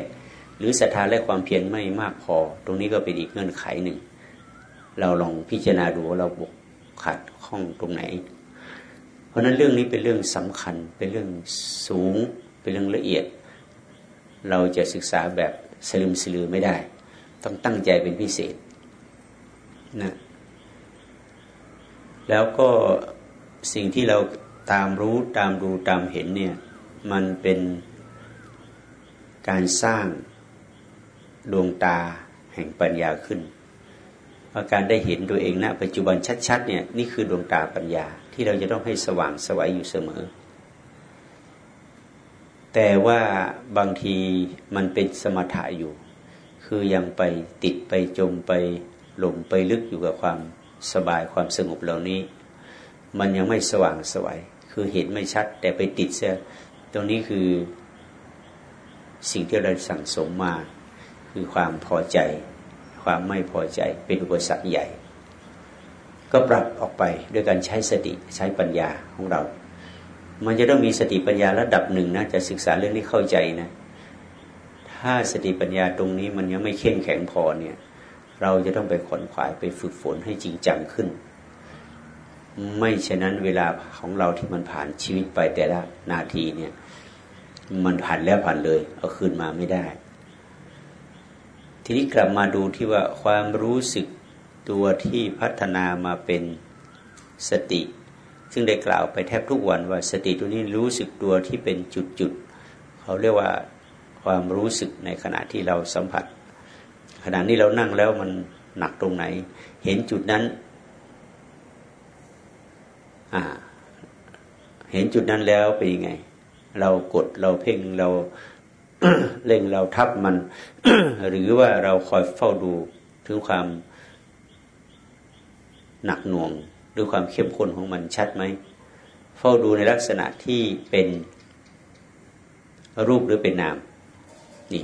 Speaker 1: หรือศรัทธาและความเพียรไม่มากพอ ตรงนี้ก็เป็นอีกเงื่อนไขหนึ่ง เราลองพิจารณาดูว่าเราบกขาดข้องตรงไหน เพราะนั้นเรื่องนี้เป็นเรื่องสำคัญ เป็นเรื่องสูง เป็นเรื่องละเอียด เราจะศึกษาแบบสลืมสลือไม่ได้ ต้องตั้งใจเป็นพิเศษนะแล้วก็สิ่งที่เรา ตามรู้ตามดูตามเห็นเนี่ยมันเป็นการสร้างดวงตาแห่งปัญญาขึ้นอาะการได้เห็นตัวเองณนะปัจจุบันชัดๆเนี่ยนี่คือดวงตาปัญญาที่เราจะต้องให้สว่างสวัยอยู่เสมอ แต่ว่าบางทีมันเป็นสมถะอยู่ คือยังไปติดไปจมไปหลงไปลึกอยู่กับความสบายความสงบเหล่านี้ มันยังไม่สว่างสวัย คือเห็นไม่ชัด แต่ไปติดเสียตรงนี้คือสิ่งที่เราสั่งสมมา คือความพอใจ ความไม่พอใจเป็นอุปสรรคใหญ่ ก็ปรับออกไปด้วยการใช้สติใช้ปัญญาของเรา มันจะต้องมีสติปัญญาระดับหนึ่งนะจะศึกษาเรื่องนี้เข้าใจนะ ถ้าสติปัญญาตรงนี้มันยังไม่เข้มแข็งพอเนี่ย เราจะต้องไปขนขวายไปฝึกฝนให้จริงจังขึ้น ไม่ฉะนั้นเวลาของเราที่มันผ่านชีวิตไปแต่ละนาทีเนี่ย มันผ่านแล้วผ่านเลย เอาคืนมาไม่ได้ ทีนี้กลับมาดูที่ว่าความรู้สึกตัวที่พัฒนามาเป็นสติ ซึ่งได้กล่าวไปแทบทุกวันว่าสติตัวนี้รู้สึกตัวที่เป็นจุดๆเขาเรียกว่าความรู้สึกในขณะที่เราสัมผัส ขณะนี้เรานั่งแล้วมันหนักตรงไหน เห็นจุดนั้น เห็นจุดนั้นแล้วเป็นยังไง เรากดเราเพ่งเราเร่งเราทับมัน หรือว่าเราคอยเฝ้าดูถึงความหนักหน่วงหรือความเข้มข้นของมันชัดไหมเฝ้าดูในลักษณะที่เป็นรูปหรือเป็นนาม นี่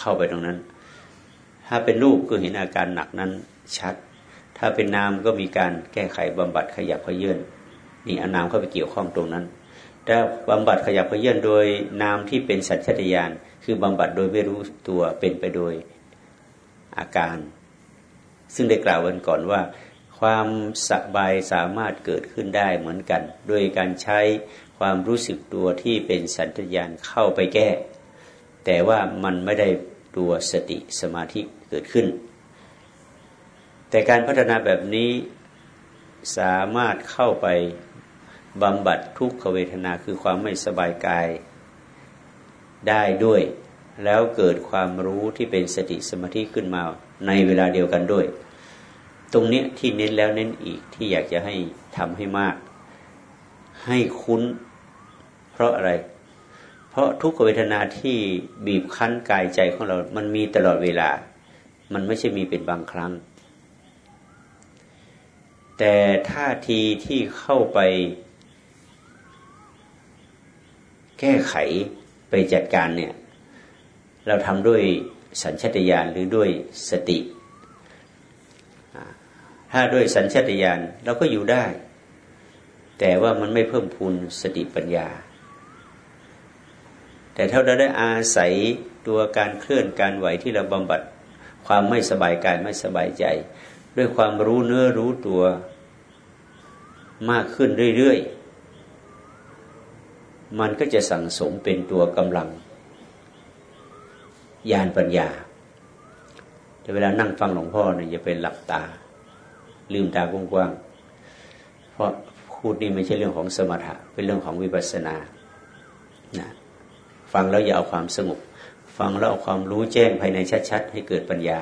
Speaker 1: เข้าไปตรงนั้น ถ้าเป็นรูปก็เห็นอาการหนักนั้นชัด ถ้าเป็นนามก็มีการแก้ไขบำบัดขยับเขยื่น นี่เอานามเข้าไปเกี่ยวข้องตรงนั้น ถ้าบำบัดขยับเขยื่อนโดยนามที่เป็นสัญชาตญาณคือบำบัดโดยไม่รู้ตัวเป็นไปโดยอาการ ซึ่งได้กล่าววันก่อนว่า ความสบายสามารถเกิดขึ้นได้เหมือนกัน โดยการใช้ความรู้สึกตัวที่เป็นสัญญาณเข้าไปแก้ แต่ว่ามันไม่ได้ตัวสติสมาธิเกิดขึ้น แต่การพัฒนาแบบนี้ สามารถเข้าไปบำบัดทุกขเวทนาคือความไม่สบายกายได้ด้วย แล้วเกิดความรู้ที่เป็นสติสมาธิขึ้นมาในเวลาเดียวกันด้วย ตรงนี้ที่เน้นแล้วเน้นอีกที่อยากจะให้ทำให้มาก ให้คุ้น เพราะอะไร เพราะทุกขเวทนาที่บีบคั้นกายใจของเรา มันมีตลอดเวลา มันไม่ใช่มีเป็นบางครั้ง แต่ท่าทีที่เข้าไป แก้ไขไปจัดการเนี่ย เราทำด้วยสัญชตาตญาณหรือด้วยสติ ถ้าด้วยสัญชตาตญาณเราก็อยู่ได้ แต่ว่ามันไม่เพิ่มพูนสติปัญญา แต่ถ้าเราได้อาศัยตัวการเคลื่อนการไหวที่เราบำบัดความไม่สบายกายไม่สบายใจ ด้วยความรู้เนื้อรู้ตัวมากขึ้นเรื่อยๆ มันก็จะสั่งสมเป็นตัวกำลังญาณปัญญาแต่เวลานั่งฟังหลวงพ่อเนี่ยอย่าไปหลับตา ลืมตากว้างๆ เพราะพูดนี่ไม่ใช่เรื่องของสมถะ เป็นเรื่องของวิปัสสนานะฟังแล้วอย่าเอาความสงบ ฟังแล้วเอาความรู้แจ้งภายในชัด ๆ ให้เกิดปัญญา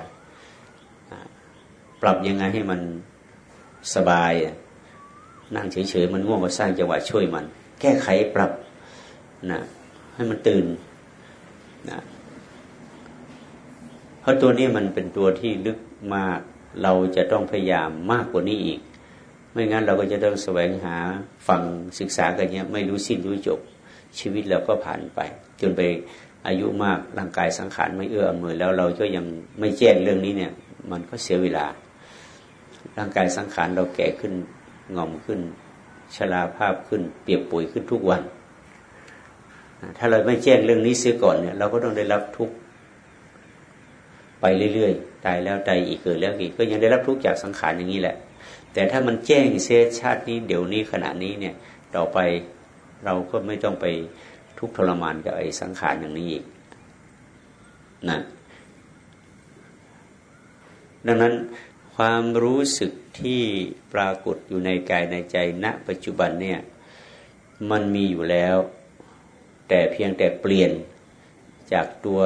Speaker 1: ปรับยังไงให้มันสบาย นั่งเฉยๆมันง่วงก็สร้างจังหวะช่วยมัน แก้ไขปรับนะให้มันตื่นนะเพราะตัวนี้มันเป็นตัวที่ลึกมาก เราจะต้องพยายามมากกว่านี้อีก ไม่งั้นเราก็จะต้องแสวงหาฟังศึกษากันเนี้ย ไม่รู้สิ้นรู้จบ ชีวิตเราก็ผ่านไป จนไปอายุมากร่างกายสังขารไม่เอื้ออำนวยแล้วเราก็ยังไม่แจ้งเรื่องนี้เนี่ย มันก็เสียเวลา ร่างกายสังขารเราแก่ขึ้นงอมขึ้นชราภาพขึ้น เปียกปุ๋ยขึ้นทุกวัน ถ้าเราไม่แจ้งเรื่องนี้เสียก่อนเนี่ยเราก็ต้องได้รับทุกข์ไปเรื่อยๆ ตายแล้วตายอีกเกิดแล้วอีกก็ยังได้รับทุกข์จากสังขารอย่างนี้แหละ แต่ถ้ามันแจ้งเสียชาตินี้เดี๋ยวนี้ขณะนี้เนี่ยต่อไปเราก็ไม่ต้องไปทุกข์ทรมานกับไอ้สังขารอย่างนี้อีกนะดังนั้น ความรู้สึกที่ปรากฏอยู่ในกายในใจณปัจจุบันเนี่ยมันมีอยู่แล้ว แต่เพียงแต่เปลี่ยนจากตัว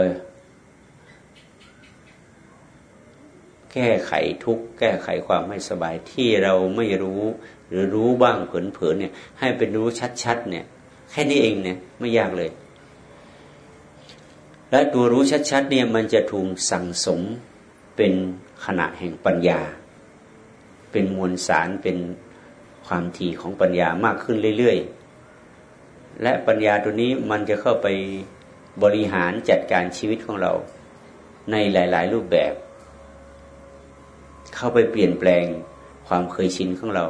Speaker 1: แก้ไขทุกแก้ไขความไม่สบายที่เราไม่รู้ หรือรู้บ้างเผลอๆเนี่ย ให้เป็นรู้ชัดๆเนี่ย แค่นี้เองเนี่ยไม่ยากเลย และตัวรู้ชัดๆเนี่ยมันจะถูกสั่งสมเป็น ขณะแห่งปัญญา เป็นมวลสารเป็นความถี่ของปัญญามากขึ้นเรื่อยๆ และปัญญาตัวนี้มันจะเข้าไปบริหารจัดการชีวิตของเรา ในหลาย ๆ รูปแบบ เข้าไปเปลี่ยนแปลงความเคยชินของเรา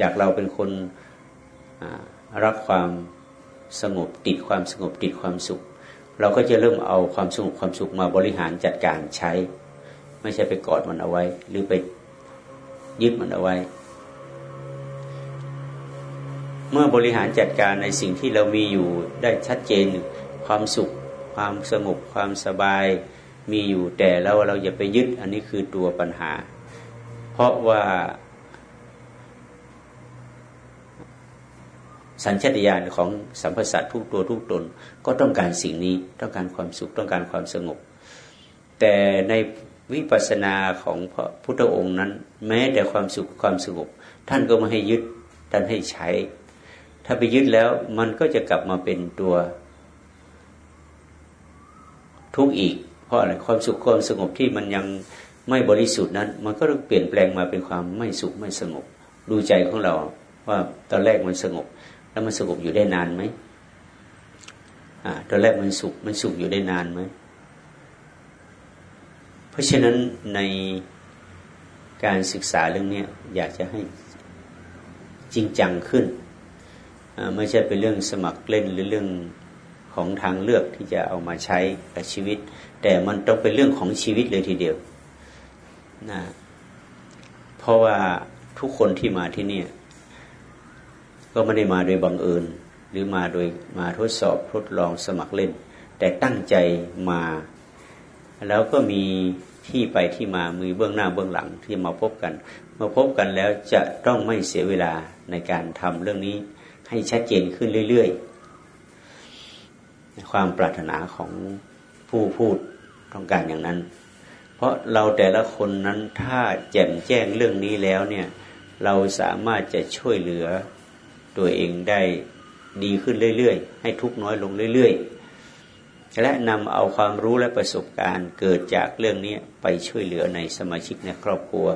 Speaker 1: จากเราเป็นคนรักความสงบติดความสงบติดความสุข เราก็จะเริ่มเอาความสงบความสุขมาบริหารจัดการใช้ ไม่ใช่ไปกอดมันเอาไว้ หรือไปยึดมันเอาไว้ เมื่อบริหารจัดการในสิ่งที่เรามีอยู่ได้ชัดเจนความสุข ความสงบความสบายมีอยู่แต่แล้วเราอย่าไปยึดอันนี้คือตัวปัญหา เพราะว่า สัญชาตญาณของสัมพสัตทุกตัวทุกตน ก็ต้องการสิ่งนี้ต้องการความสุขต้องการความสงบ แต่ในวิปัสสนาของพระพุทธองค์นั้น แม้แต่ความสุขความสงบ ท่านก็ไม่ให้ยึดท่านให้ใช้ ถ้าไปยึดแล้วมันก็จะกลับมาเป็นตัวทุกข์อีก เพราะอะไรความสุขความสงบที่มันยังไม่บริสุทธิ์นั้น มันก็ต้องเปลี่ยนแปลงมาเป็นความไม่สุขไม่สงบ ดูใจของเราว่าตอนแรกมันสงบ แล้วมันสงบอยู่ได้นานไหมอ่าตอนแรกมันสุขมันสุขอยู่ได้นานไหมเพราะฉะนั้นในการศึกษาเรื่องนี้อยากจะให้จริงจังขึ้น ไม่ใช่เป็นเรื่องสมัครเล่นหรือเรื่องของทางเลือกที่จะเอามาใช้กับชีวิต แต่มันต้องเป็นเรื่องของชีวิตเลยทีเดียวนะเพราะว่าทุกคนที่มาที่นี่ ก็ไม่ได้มาโดยบังเอิญ หรือมาโดยมาทดสอบทดลองสมัครเล่น แต่ตั้งใจมา แล้วก็มีที่ไปที่มามือเบื้องหน้าเบื้องหลังที่มาพบกัน มาพบกันแล้วจะต้องไม่เสียเวลาในการทำเรื่องนี้ให้ชัดเจนขึ้นเรื่อยๆ ความปรารถนาของผู้พูดต้องการอย่างนั้น เพราะเราแต่ละคนนั้นถ้าแจ่มแจ้งเรื่องนี้แล้วเนี่ยเราสามารถจะช่วยเหลือ ตัวเองได้ดีขึ้นเรื่อยๆ ให้ทุกน้อยลงเรื่อยๆ และนำเอาความรู้และประสบการณ์เกิดจากเรื่องนี้ไปช่วยเหลือในสมาชิกในครอบครัว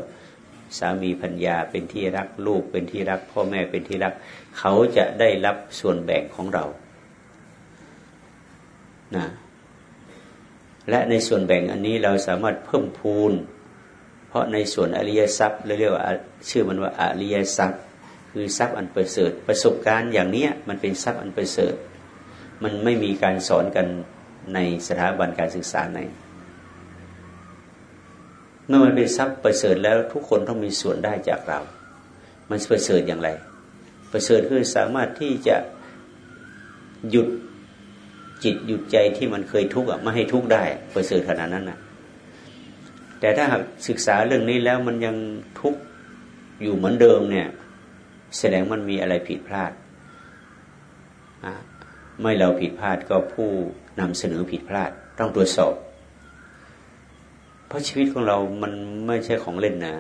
Speaker 1: สามีพัญญาเป็นที่รักลูกเป็นที่รัก พ่อแม่เป็นที่รัก เขาจะได้รับส่วนแบ่งของเรานะและในส่วนแบ่งอันนี้เราสามารถเพิ่มพูน เพราะในส่วนอริยทรัพย์เรียกว่าชื่อมันว่าอริยทรัพย์ คือทรัพย์อันประเสริฐประสบการณ์อย่างนี้มันเป็นทรัพย์อันประเสริฐ มันไม่มีการสอนกันในสถาบันการศึกษาไหนเมื่อมันเป็นทรัพย์ประเสริฐแล้วทุกคนต้องมีส่วนได้จากเรา มันประเสริฐอย่างไร ประเสริฐคือสามารถที่จะหยุดจิตหยุดใจที่มันเคยทุกข์ไม่ให้ทุกข์ได้ประเสริฐขนาดนั้นนะแต่ถ้าหากศึกษาเรื่องนี้แล้วมันยังทุกข์อยู่เหมือนเดิมเนี่ย แสดงมันมีอะไรผิดพลาดไม่เราผิดพลาดก็ผู้นำเสนอผิดพลาด ต้องตรวจสอบ เพราะชีวิตของเรามันไม่ใช่ของเล่นนะ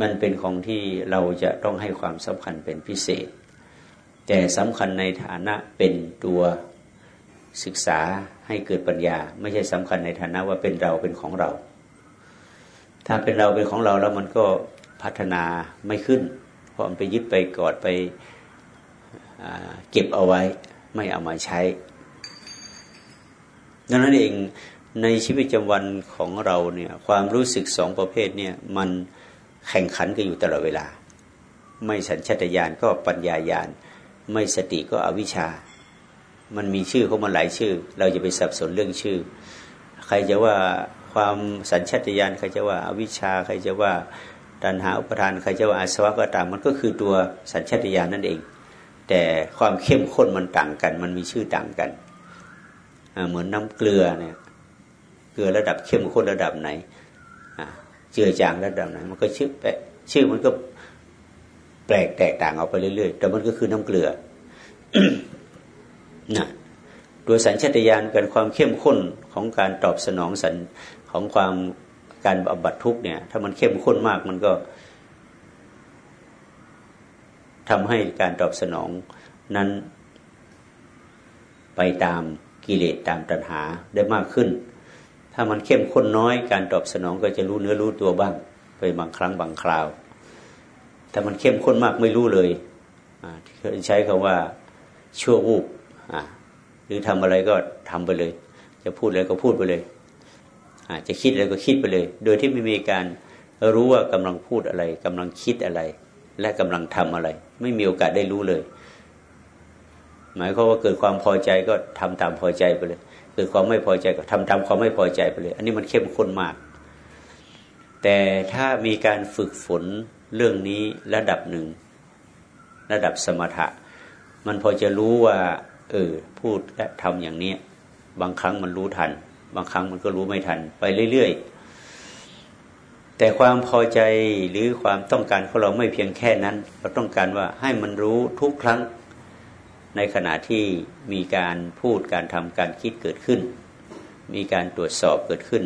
Speaker 1: มันเป็นของที่เราจะต้องให้ความสำคัญเป็นพิเศษ แต่สำคัญในฐานะเป็นตัวศึกษาให้เกิดปัญญา ไม่ใช่สำคัญในฐานะว่าเป็นเราเป็นของเรา ถ้าเป็นเราเป็นของเราแล้วมันก็พัฒนาไม่ขึ้น พราะมันไปยึดไปกอดไปเก็บเอาไว้ไม่เอามาใช้ ดังนั้นเองในชีวิตประจำวันของเราเนี่ยความรู้สึกสองประเภทเนี่ยมันแข่งขันกันอยู่ตลอดเวลา ไม่สัญชตาตญาณก็ปัญญาญาณ ไม่สติก็อวิชชา มันมีชื่อเขามาหลายชื่อ เราจะไปสับสนเรื่องชื่อ ใครจะว่าความสัญชตาตญาณใครจะว่าอวิชชา ใครจะว่า ตัณหาอุปทานใครจะว่าอาสวะก็ตามมันก็คือตัวสัญชาตญาณนั่นเอง แต่ความเข้มข้นมันต่างกัน มันมีชื่อต่างกัน เหมือนน้าเกลือเนี่ยเกลือระดับเข้มข้นระดับไหนเจือจางระดับไหน มันก็ชื่อแปะชื่อมันก็แปลกแตกต่างออกไปเรื่อยๆ แต่มันก็คือน้ำเกลือนะตัวสัญชาตญาณกันความเข้มข้นของการตอบสนองสัญของความ การบำบัดทุกเนี่ย ถ้ามันเข้มข้นมากมันก็ทำให้การตอบสนองนั้นไปตามกิเลสตามตัณหาได้มากขึ้น ถ้ามันเข้มข้นน้อย การตอบสนองก็จะรู้เนื้อรู้ตัวบ้าง ไปบางครั้งบางคราว ถ้ามันเข้มข้นมากไม่รู้เลยใช้คาว่าชั่ววูบหรือทำอะไรก็ทำไปเลย จะพูดอะไรก็พูดไปเลย อาจจะคิดอะไรก็คิดไปเลย โดยที่ไม่มีการรู้ว่ากำลังพูดอะไรกำลังคิดอะไร และกำลังทำอะไร ไม่มีโอกาสได้รู้เลย หมายความว่าเกิดความพอใจก็ทำตามพอใจไปเลยเกิดความไม่พอใจก็ทำตามความไม่พอใจไปเลย อันนี้มันเข้มข้นมาก แต่ถ้ามีการฝึกฝนเรื่องนี้ระดับหนึ่ง ระดับสมถะ มันพอจะรู้ว่า เออพูดและทำอย่างนี้ บางครั้งมันรู้ทัน บางครั้งมันก็รู้ไม่ทัน ไปเรื่อยๆ แต่ความพอใจหรือความต้องการของเราไม่เพียงแค่นั้น เราต้องการว่าให้มันรู้ทุกครั้งในขณะที่มีการพูดการทำการคิดเกิดขึ้น มีการตรวจสอบเกิดขึ้น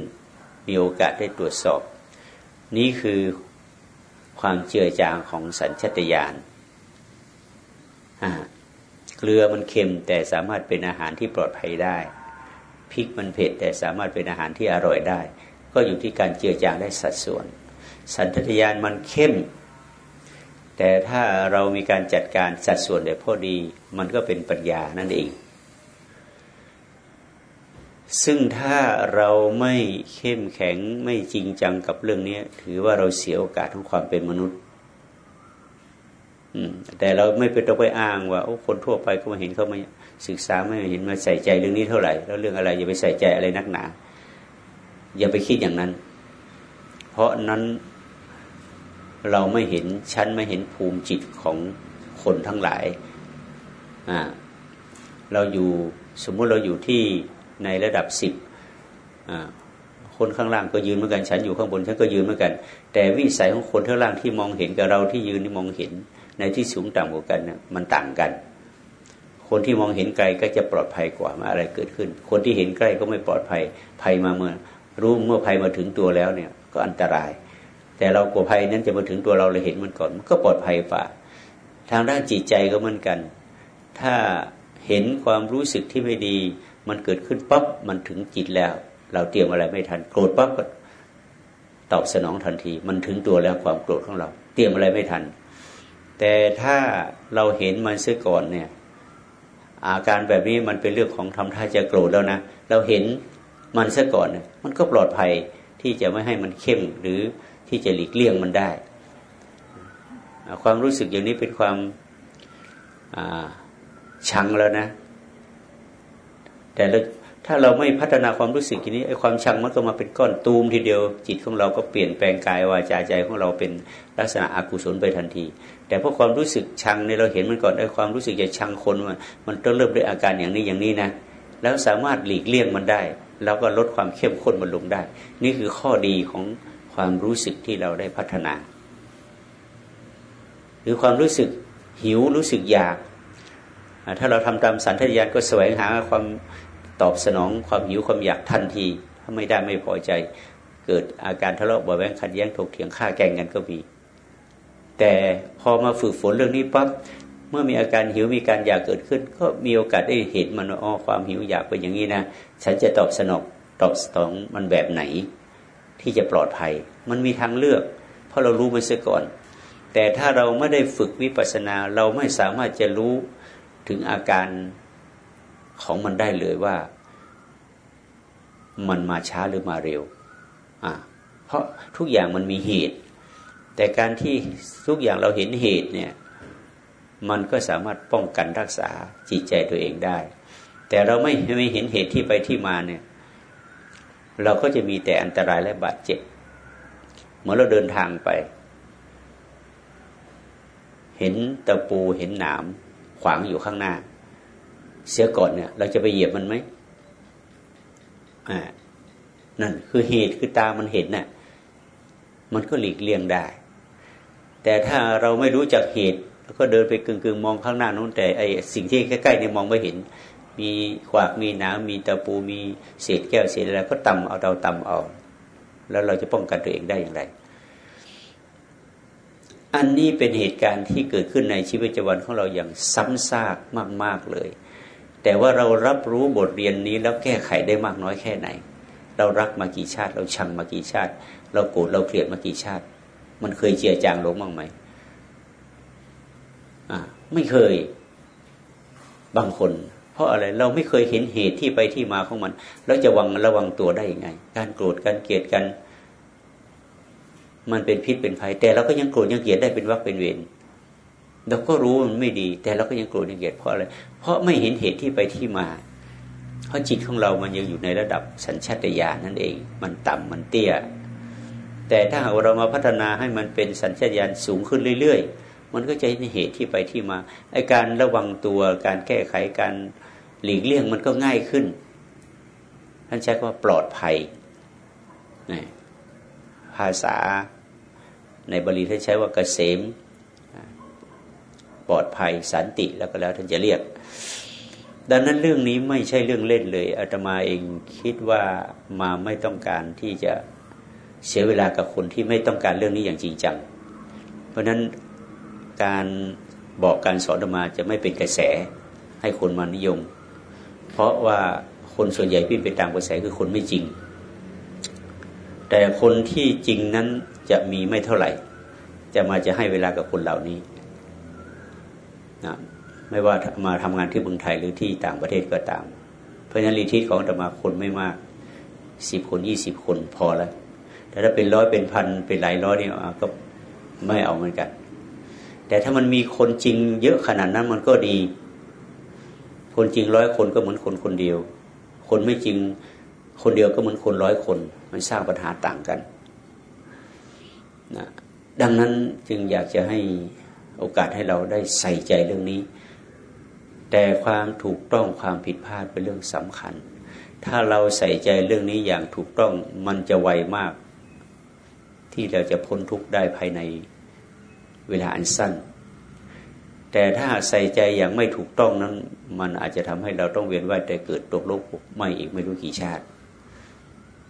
Speaker 1: มีโอกาสได้ตรวจสอบ นี่คือความเจือจางของสัญชตาตญาณเกลือมันเค็มแต่สามารถเป็นอาหารที่ปลอดภัยได้ พริกมันเผ็ดแต่สามารถเป็นอาหารที่อร่อยได้ ก็อยู่ที่การเจือจางได้สัดส่วน สันทยานมันเข้ม แต่ถ้าเรามีการจัดการสัดส่วนได้พอดี มันก็เป็นปัญญานั่นเอง ซึ่งถ้าเราไม่เข้มแข็งไม่จริงจังกับเรื่องนี้ถือว่าเราเสียโอกาสของความเป็นมนุษย์ แต่เราไม่เป็นต้องไปอ้างว่าคนทั่วไปก็มาเห็นเขามาศึกษาไม่เห็นมาใส่ใจเรื่องนี้เท่าไหร่ แล้วเรื่องอะไรอย่าไปใส่ใจอะไรนักหนา อย่าไปคิดอย่างนั้น เพราะนั้นเราไม่เห็นชั้นไม่เห็นภูมิจิตของคนทั้งหลายอ่าเราอยู่สมมุติเราอยู่ที่ในระดับสิบคนข้างล่างก็ยืนเหมือนกัน ฉันอยู่ข้างบนฉันก็ยืนเหมือนกัน แต่วิสัยของคนข้างล่างที่มองเห็นกับเราที่ยืนที่มองเห็น ในที่สูงต่ำกว่ากันนมันต่างกัน คนที่มองเห็นไกลก็จะปลอดภัยกว่ามาอะไรเกิดขึ้น คนที่เห็นใกล้ก็ไม่ปลอดภัยภัยมาเมื่อ รู้เมื่อภัยมาถึงตัวแล้วเนี่ย ก็อันตราย แต่เรากลัวภัยนั้นจะมาถึงตัวเราเลยเห็นมันก่อนมันก็ปลอดภัยฝ่าทางด้านจิตใจก็เหมือนกัน ถ้าเห็นความรู้สึกที่ไม่ดี มันเกิดขึ้นปั๊บมันถึงจิตแล้ว เราเตรียมอะไรไม่ทันโกรธปั๊บก็ตอบสนองทันที มันถึงตัวแล้วความโกรธของเรา เตรียมอะไรไม่ทัน แต่ถ้าเราเห็นมันเสียก่อนเนี่ย อาการแบบนี้มันเป็นเรื่องของทำท่าจะโกรธแล้วนะ เราเห็นมันเสียก่อนเนี่ยมันก็ปลอดภัยที่จะไม่ให้มันเข้มหรือที่จะหลีกเลี่ยงมันได้ ความรู้สึกอย่างนี้เป็นความชังแล้วนะ แต่ถ้าเราไม่พัฒนาความรู้สึกอย่างนี้ไอ้ความชังมันก็มาเป็นก้อนตูมทีเดียว จิตของเราก็เปลี่ยนแปลงกายวาจาใจของเราเป็นลักษณะอกุศลไปทันที แต่พอความรู้สึกชังในเราเห็นมันก่อนไอ้ความรู้สึกจะชังคนมันมันต้องเริ่มด้วยอาการอย่างนี้อย่างนี้นะ แล้วสามารถหลีกเลี่ยงมันได้ แล้วก็ลดความเข้มข้นมันลงได้ นี่คือข้อดีของความรู้สึกที่เราได้พัฒนา หรือความรู้สึกหิวรู้สึกอยาก ถ้าเราทำตามสันทยานก็แสวงหาความตอบสนองความหิวความอยากทันที ถ้าไม่ได้ไม่พอใจ เกิดอาการทะเลาะเบาแวงขัดแย้งถกเถียงฆ่าแกงกันก็มี แต่พอมาฝึกฝนเรื่องนี้ปั๊บเมื่อมีอาการหิวมีการอยากเกิดขึ้น ก็มีโอกาสได้เห็นมันอ๋อความหิวอยากเป็นอย่างนี้นะ ฉันจะตอบสนองตอบสนองมันแบบไหน ที่จะปลอดภัย มันมีทางเลือก เพราะเรารู้มันเสียก่อน แต่ถ้าเราไม่ได้ฝึกวิปัสสนาเราไม่สามารถจะรู้ถึงอาการของมันได้เลยว่า มันมาช้าหรือมาเร็ว อ่า เพราะทุกอย่างมันมีเหตุ แต่การที่ทุกอย่างเราเห็นเหตุเนี่ยมันก็สามารถป้องกันรักษาจิตใจตัวเองได้ แต่เราไม่ไม่เห็นเหตุที่ไปที่มาเนี่ย เราก็จะมีแต่อันตรายและบาดเจ็บเมื่อเราเดินทางไป เห็นตะปูเห็นหนามขวางอยู่ข้างหน้า เสียก่อนเนี่ย เราจะไปเหยียบมันไหมอ่านั่นคือเหตุคือตามันเห็นน่ะ มันก็หลีกเลี่ยงได้ แต่ถ้าเราไม่รู้จักเหตุก็เดินไปกึ่งๆ มองข้างหน้านู้นแต่ไอสิ่งที่ใกล้ๆเนี่ยมองไม่เห็น มีขวากมีหนามมีตะปูมีเศษแก้วเศษอะไรก็ตำเอาเราตำเอา แล้วเราจะป้องกันตัวเองได้อย่างไร อันนี้เป็นเหตุการณ์ที่เกิดขึ้นในชีวิตประจำวันของเราอย่างซ้ำซากมาก ๆเลย แต่ว่าเรารับรู้บทเรียนนี้แล้วแก้ไขได้มากน้อยแค่ไหน เรารักมากี่ชาติ เราชังมากี่ชาติ เราโกรธเราเกลียดมากี่ชาติ มันเคยเจียจางลงบ้างไหมไม่เคยบางคน เพราะอะไรเราไม่เคยเห็นเหตุที่ไปที่มาของมัน แล้วจะวังระวังตัวได้ยังไง การโกรธการเกลียดกัน มันเป็นพิษเป็นภัย แต่เราก็ยังโกรธยังเกลียดได้เป็นวักเป็นเวรเราก็รู้มันไม่ดี แต่เราก็ยังโกรธยังเกลียดเพราะอะไรเพราะไม่เห็นเหตุที่ไปที่มา เพราะจิตของเรามันยังอยู่ในระดับสัญชาตญาณนั่นเอง มันต่ำมันเตี้ย แต่ถ้าหากเรามาพัฒนาให้มันเป็นสัญชาตญาณสูงขึ้นเรื่อย ๆ มันก็จะเห็นเหตุที่ไปที่มาไอการระวังตัวการแก้ไขการหลีกเลี่ยงมันก็ง่ายขึ้น ท่านใช้คำว่าปลอดภัยภาษาในบาลีท่านใช้ว่าเกษมปลอดภัยสันติแล้วก็แล้วท่านจะเรียก ดังนั้นเรื่องนี้ไม่ใช่เรื่องเล่นเลยอาตมาเองคิดว่ามาไม่ต้องการที่จะ เสียเวลากับคนที่ไม่ต้องการเรื่องนี้อย่างจริงจัง เพราะนั้นการบอกการสอนมาจะไม่เป็นกระแสให้คนมานิยม เพราะว่าคนส่วนใหญ่พิ้นไปตามกระแสคือคนไม่จริง แต่คนที่จริงนั้นจะมีไม่เท่าไหร่ จะมาจะให้เวลากับคนเหล่านี้นะไม่ว่ามาทำงานที่เมืองไทยหรือที่ต่างประเทศก็ตาม เพราะฉะนั้นลีทิศของธรรมาคนไม่มากสิบคนยี่สิบคนพอแล้ว แต่ถ้าเป็นร้อยเป็นพันเป็นหลายร้อยเนี่ยก็ไม่เอาเหมือนกัน แต่ถ้ามันมีคนจริงเยอะขนาดนั้นมันก็ดี คนจริงร้อยคนก็เหมือนคนคนเดียว คนไม่จริงคนเดียวก็เหมือนคนร้อยคน มันสร้างปัญหาต่างกันนะดังนั้นจึงอยากจะให้โอกาสให้เราได้ใส่ใจเรื่องนี้ แต่ความถูกต้องความผิดพลาดเป็นเรื่องสำคัญ ถ้าเราใส่ใจเรื่องนี้อย่างถูกต้องมันจะไวมาก ที่เราจะพ้นทุกข์ได้ภายในเวลาอันสั้น แต่ถ้าใส่ใจอย่างไม่ถูกต้องนั้น มันอาจจะทำให้เราต้องเวียนว่ายแต่เกิดตกโลกไม่อีกไม่รู้กี่ชาติ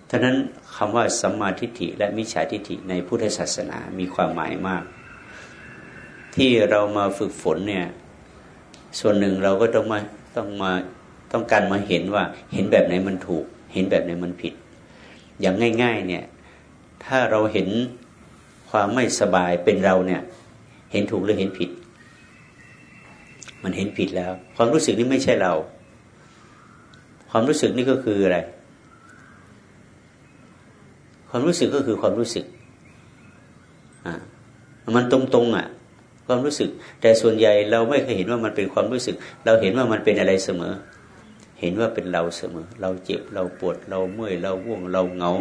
Speaker 1: ท่านั้นคำว่าสัมมาทิฏฐิและมิจฉาทิฏฐิในพุทธศาสนามีความหมายมาก ที่เรามาฝึกฝนเนี่ย ส่วนหนึ่งเราก็ต้องมาต้องมาต้องการมาเห็นว่าเห็นแบบไหนมันถูก เห็นแบบไหนมันผิด อย่างง่าย ๆ เนี่ย ถ้าเราเห็นความไม่สบายเป็นเราเนี่ย เห็นถูกหรือเห็นผิด มันเห็นผิดแล้ว ความรู้สึกนี้ไม่ใช่เรา ความรู้สึกนี่ก็คืออะไร ความรู้สึกก็คือความรู้สึกอ่ามันตรงๆอะ ความรู้สึก แต่ส่วนใหญ่เราไม่เคยเห็นว่ามันเป็นความรู้สึก เราเห็นว่ามันเป็นอะไรเสมอ เห็นว่าเป็นเราเสมอ เราเจ็บเราปวดเราเมื่อยเราว่วงเราเหงา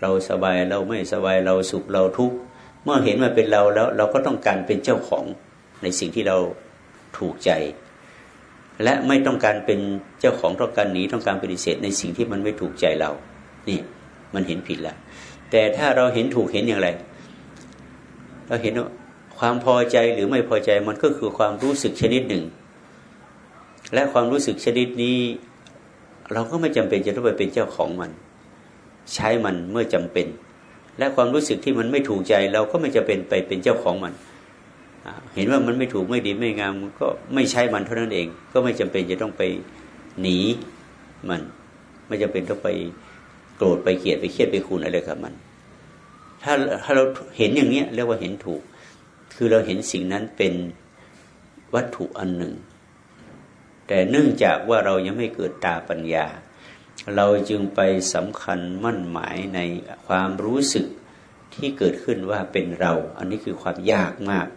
Speaker 1: เราสบายเราไม่สบายเราสุขเราทุกข์เมื่อเห็นว่าเป็นเราแล้ว เราก็ต้องการเป็นเจ้าของในสิ่งที่เราถูกใจ และไม่ต้องการเป็นเจ้าของต้องการหนีต้องการปฏิเสธในสิ่งที่มันไม่ถูกใจเรา นี่มันเห็นผิดแล้วแต่ถ้าเราเห็นถูกเห็นอย่างไร เราเห็นว่าความพอใจหรือไม่พอใจมันก็คือความรู้สึกชนิดหนึ่ง และความรู้สึกชนิดนี้ เราก็ไม่จำเป็นจะต้องไปเป็นเจ้าของมัน ใช้มันเมื่อจำเป็น และความรู้สึกที่มันไม่ถูกใจ เราก็ไม่จะเป็นไปเป็นเจ้าของมัน เห็นว่ามันไม่ถูกไม่ดีไม่งาม ก็ไม่ใช้มันเท่านั้นเอง ก็ไม่จำเป็นจะต้องไปหนีมัน ไม่จำเป็นต้องไปโกรธไปเกลียดไปเครียดไปคุณอะไรกับมัน ถ้าถ้าเราเห็นอย่างนี้เรียกว่าเห็นถูก คือเราเห็นสิ่งนั้นเป็นวัตถุอันหนึ่ง แต่เนื่องจากว่าเรายังไม่เกิดตาปัญญา เราจึงไปสำคัญมั่นหมายในความรู้สึกที่เกิดขึ้นว่าเป็นเรา อันนี้คือความยากมาก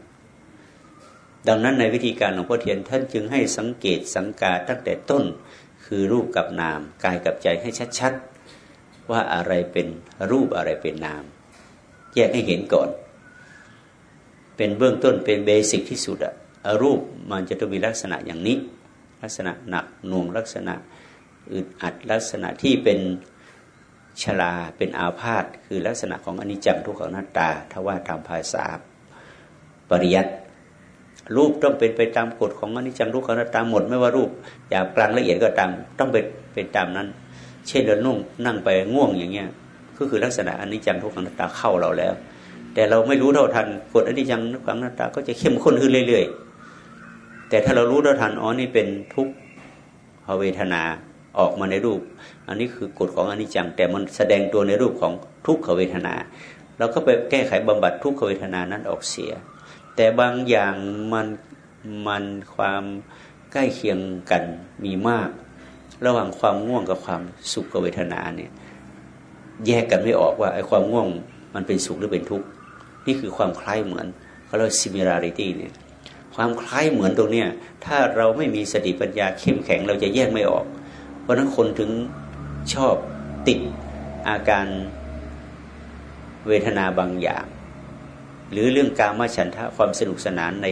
Speaker 1: ดังนั้นในวิธีการหลวงพ่อเทียนท่านจึงให้สังเกตสังกาตั้งแต่ต้นคือรูปกับนาม กายกับใจให้ชัดๆ ว่าอะไรเป็นรูปอะไรเป็นนาม แยกให้เห็นก่อน เป็นเบื้องต้นเป็นเบสิกที่สุดอะรูปมันจะต้องมีลักษณะอย่างนี้ ลักษณะหนักหน่วงลักษณะอึดอัดลักษณะที่เป็นชลาเป็นอาพาธคือลักษณะของอนิจจังทุกขังนัตตาถ้าว่าทำภาษาปริยัติรูปต้องเป็นไปตามกฎของอนิจจังทุกขังนัตตาหมด ไม่ว่ารูปหยาบกลางละเอียดก็ตามต้องเป็นเป็นตามนั้น เช่นเรานุ่งนั่งไปง่วงอย่างเงี้ยก็คือลักษณะอนิจจังทุกขังนัตตาเข้าเราแล้ว แต่เราไม่รู้เท่าทันกฎอนิจจังทุกขังนัตตาก็จะเข้มข้นขึ้นเรื่อย ๆ แต่ถ้าเรารู้เท่าทันอ๋อนี่เป็นทุกขเวทนาออกมาในรูป อันนี้คือกฎของอนิจจัง แต่มันแสดงตัวในรูปของทุกขเวทนาเราก็ไปแก้ไขบำบัดทุกขเวทนานั้นออกเสีย แต่บางอย่างมันมันความใกล้เคียงกันมีมาก ระหว่างความง่วงกับความสุขเวทนาเนี่ยแยกกันไม่ออกว่าไอ้ความง่วงมันเป็นสุขหรือเป็นทุกข์นี่คือความคล้ายเหมือนเขาเรียก similarity เนี่ย ความคล้ายเหมือนตรงเนี้ยถ้าเราไม่มีสติปัญญาเข้มแข็งเราจะแยกไม่ออก เพราะนั้นคนถึงชอบติดอาการเวทนาบางอย่าง หรือเรื่องการมาฉันทะความสนุกสนานใน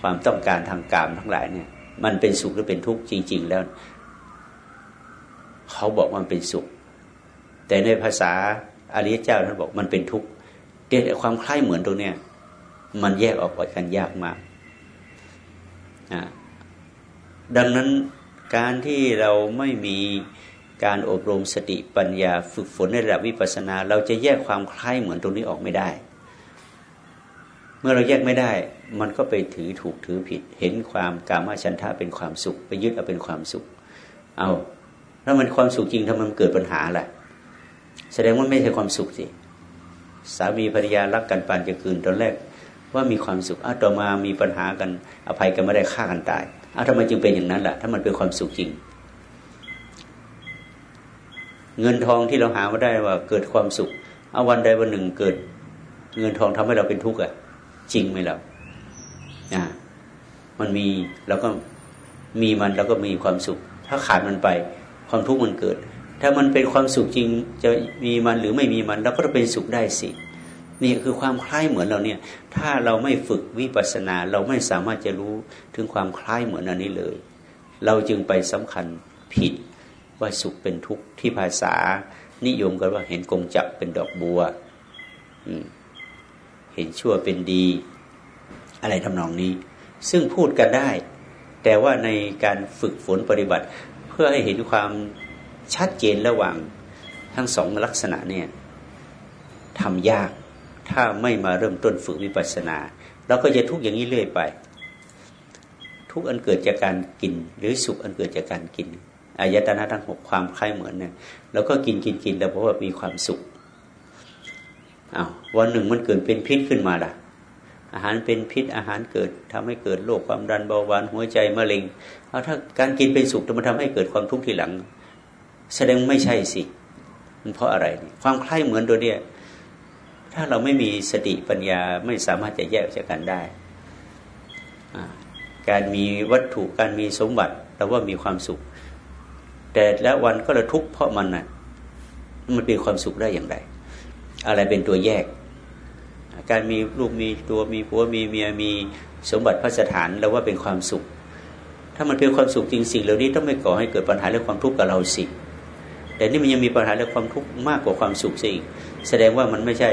Speaker 1: ความต้องการทางกามทั้งหลายเนี่ยมันเป็นสุขหรือเป็นทุกข์จริง ๆ แล้ว เขาบอกมันเป็นสุข แต่ในภาษาอริยเจ้าท่านบอกมันเป็นทุกข์เด็ดความคล้ายเหมือนตรงเนี้ยมันแยกออกกันยากมาก ดังนั้นการที่เราไม่มีการอบรมสติปัญญาฝึกฝนในระดับวิปัสนา เราจะแยกความคล้ายเหมือนตรงนี้ออกไม่ได้ เมื่อเราแยกไม่ได้ มันก็ไปถือถูกถือผิด เห็นความกามาชันทะเป็นความสุข ไปยึดเอาเป็นความสุข เอาแล้วมันความสุขจริงทำไมมันเกิดปัญหาแหละแสดงว่าไม่ใช่ความสุขสิสามีภรรยารักกันปานจะคืนตอนแรก ว่ามีความสุขอ้าต่อมามีปัญหากันอภัยกันไม่ได้ฆ่ากันตายอ้าวทำไมจึงเป็นอย่างนั้นล่ะ ถ้ามันเป็นความสุขจริง เงินทองที่เราหามาได้ว่าเกิดความสุขเอาวันใดวันหนึ่งเกิด เงินทองทำให้เราเป็นทุกข์อะ จริงไหมเราอ่ามันมีเราก็มีมันแล้วก็มีความสุข ถ้าขาดมันไป ความทุกข์มันเกิด ถ้ามันเป็นความสุขจริง จะมีมันหรือไม่มีมันเราก็จะเป็นสุขได้สิ นี่คือความคล้ายเหมือนเราเนี่ย ถ้าเราไม่ฝึกวิปัสสนา เราไม่สามารถจะรู้ถึงความคล้ายเหมือนอันนี้เลย เราจึงไปสำคัญผิดว่าสุขเป็นทุกข์ที่ภาษา นิยมกันว่าเห็นกงจักเป็นดอกบัวเห็นชั่วเป็นดี อะไรทำนองนี้ ซึ่งพูดกันได้ แต่ว่าในการฝึกฝนปฏิบัติ เพื่อให้เห็นความชัดเจนระหว่างทั้งสองลักษณะเนี่ยทำยาก ถ้าไม่มาเริ่มต้นฝึกวิปัสสนาเราก็จะทุกข์อย่างนี้เรื่อยไป ทุกอันเกิดจากการกิน หรือสุขอันเกิดจากการกินอายตนะทั้งหกความคล้ายเหมือนเนี่ยเราก็กินกินกินแล้วเพราะว่ามีความสุขอา้าววันหนึ่งมันเกิดเป็นพิษขึ้นมาล่ะ อาหารเป็นพิษอาหารเกิดทำให้เกิดโรคความดันเบาหวานหัวใจมะเร็งเอาถ้าการกินเป็นสุขจะมาทำให้เกิดความทุกข์ทีหลัง แสดงไม่ใช่สิมันเพราะอะไรความคล้ายเหมือนตัวเนี้ย ถ้าเราไม่มีสติปัญญาไม่สามารถจะแยกจากกันได้ การมีวัตถุการมีสมบัติเราว่ามีความสุข แต่แล้ววันก็ระทุกข์เพราะมันนะ่ะมันเป็นความสุขได้อย่างไร อะไรเป็นตัวแยก การมีลูกมีตัวมีผัวมีเมียมีสมบัติพระสถานเราว่าเป็นความสุข ถ้ามันเป็นความสุขจริงสิ่งเหล่านี้ต้องไม่ก่อให้เกิดปัญหาเรื่องความทุกข์กับเราสิแต่นี่มันยังมีปัญหาเรื่องความทุกข์มากกว่าความสุขซะอีก แสดงว่ามันไม่ใช่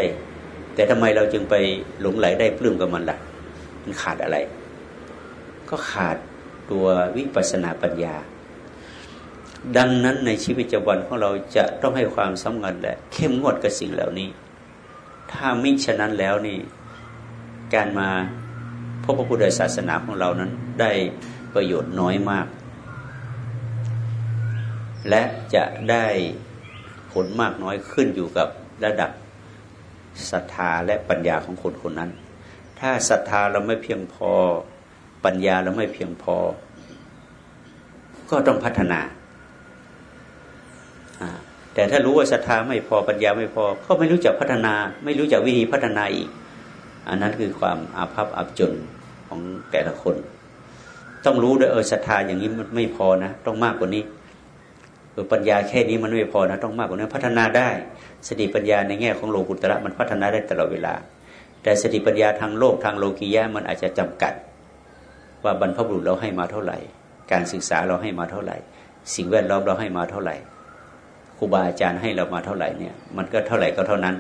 Speaker 1: แต่ทำไมเราจึงไปหลงไหลได้ปลื้มกับมันละ่ะ มันขาดอะไร ก็ขาดตัววิปัสนาปัญญา ดังนั้นในชีวิตประจำวันของเราจะต้องให้ความสำคัญและเข้มงวดกับสิ่งเหล่านี้ ถ้าไม่ฉะนั้นแล้วนี่ การมาพบพระพุทธศาสนาของเรานั้นได้ประโยชน์น้อยมาก และจะได้ผลมากน้อยขึ้นอยู่กับระดับ ศรัทธาและปัญญาของคนคนนั้น ถ้าศรัทธาเราไม่เพียงพอ ปัญญาเราไม่เพียงพอ ก็ต้องพัฒนาแต่ถ้ารู้ว่าศรัทธาไม่พอปัญญาไม่พอ ก็ไม่รู้จักพัฒนา ไม่รู้จักวิธีพัฒนาอีก อันนั้นคือความอาภัพอับจนของแต่ละคน ต้องรู้ด้วยเออศรัทธาอย่างนี้มันไม่พอนะ ต้องมากกว่านี้ ออปัญญาแค่นี้มันไม่พอนะต้องมากกว่านี้นพัฒนาได้สติปัญญาในแง่ของโลกุตระมันพัฒนาได้ตลอดเวลา แต่สติปัญญาทางโลกทางโลกียะมันอาจจะจำกัด ว่าบรรพบุรุษเราให้มาเท่าไหร่ การศึกษาเราให้มาเท่าไหร่ สิ่งแวดล้อมเราให้มาเท่าไหร่ครูบาอาจารย์ให้เรามาเท่าไหร่เนี่ยมันก็เท่าไหร่ก็เท่านั้น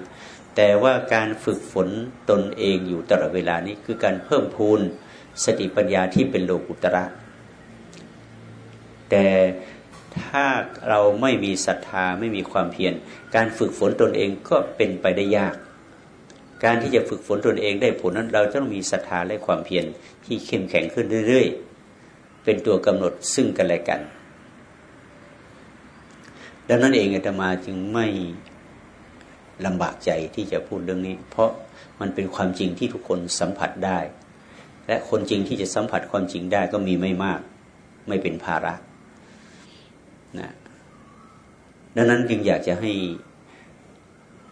Speaker 1: แต่ว่าการฝึกฝนตนเองอยู่ตลอดเวลานี้คือการเพิ่มพูนสติปัญญาที่เป็นโลกุตระ แต่ ถ้าเราไม่มีศรัทธาไม่มีความเพียรการฝึกฝนตนเองก็เป็นไปได้ยาก การที่จะฝึกฝนตนเองได้ผลนั้น เราต้องมีศรัทธาและความเพียรที่เข้มแข็งขึ้นเรื่อยๆ เป็นตัวกำหนดซึ่งกันและกัน ดังนั้นเองอาตมาจึงไม่ลำบากใจที่จะพูดเรื่องนี้ เพราะมันเป็นความจริงที่ทุกคนสัมผัสได้ และคนจริงที่จะสัมผัสความจริงได้ก็มีไม่มาก ไม่เป็นภาระ นะดังนั้นจึงอยากจะให้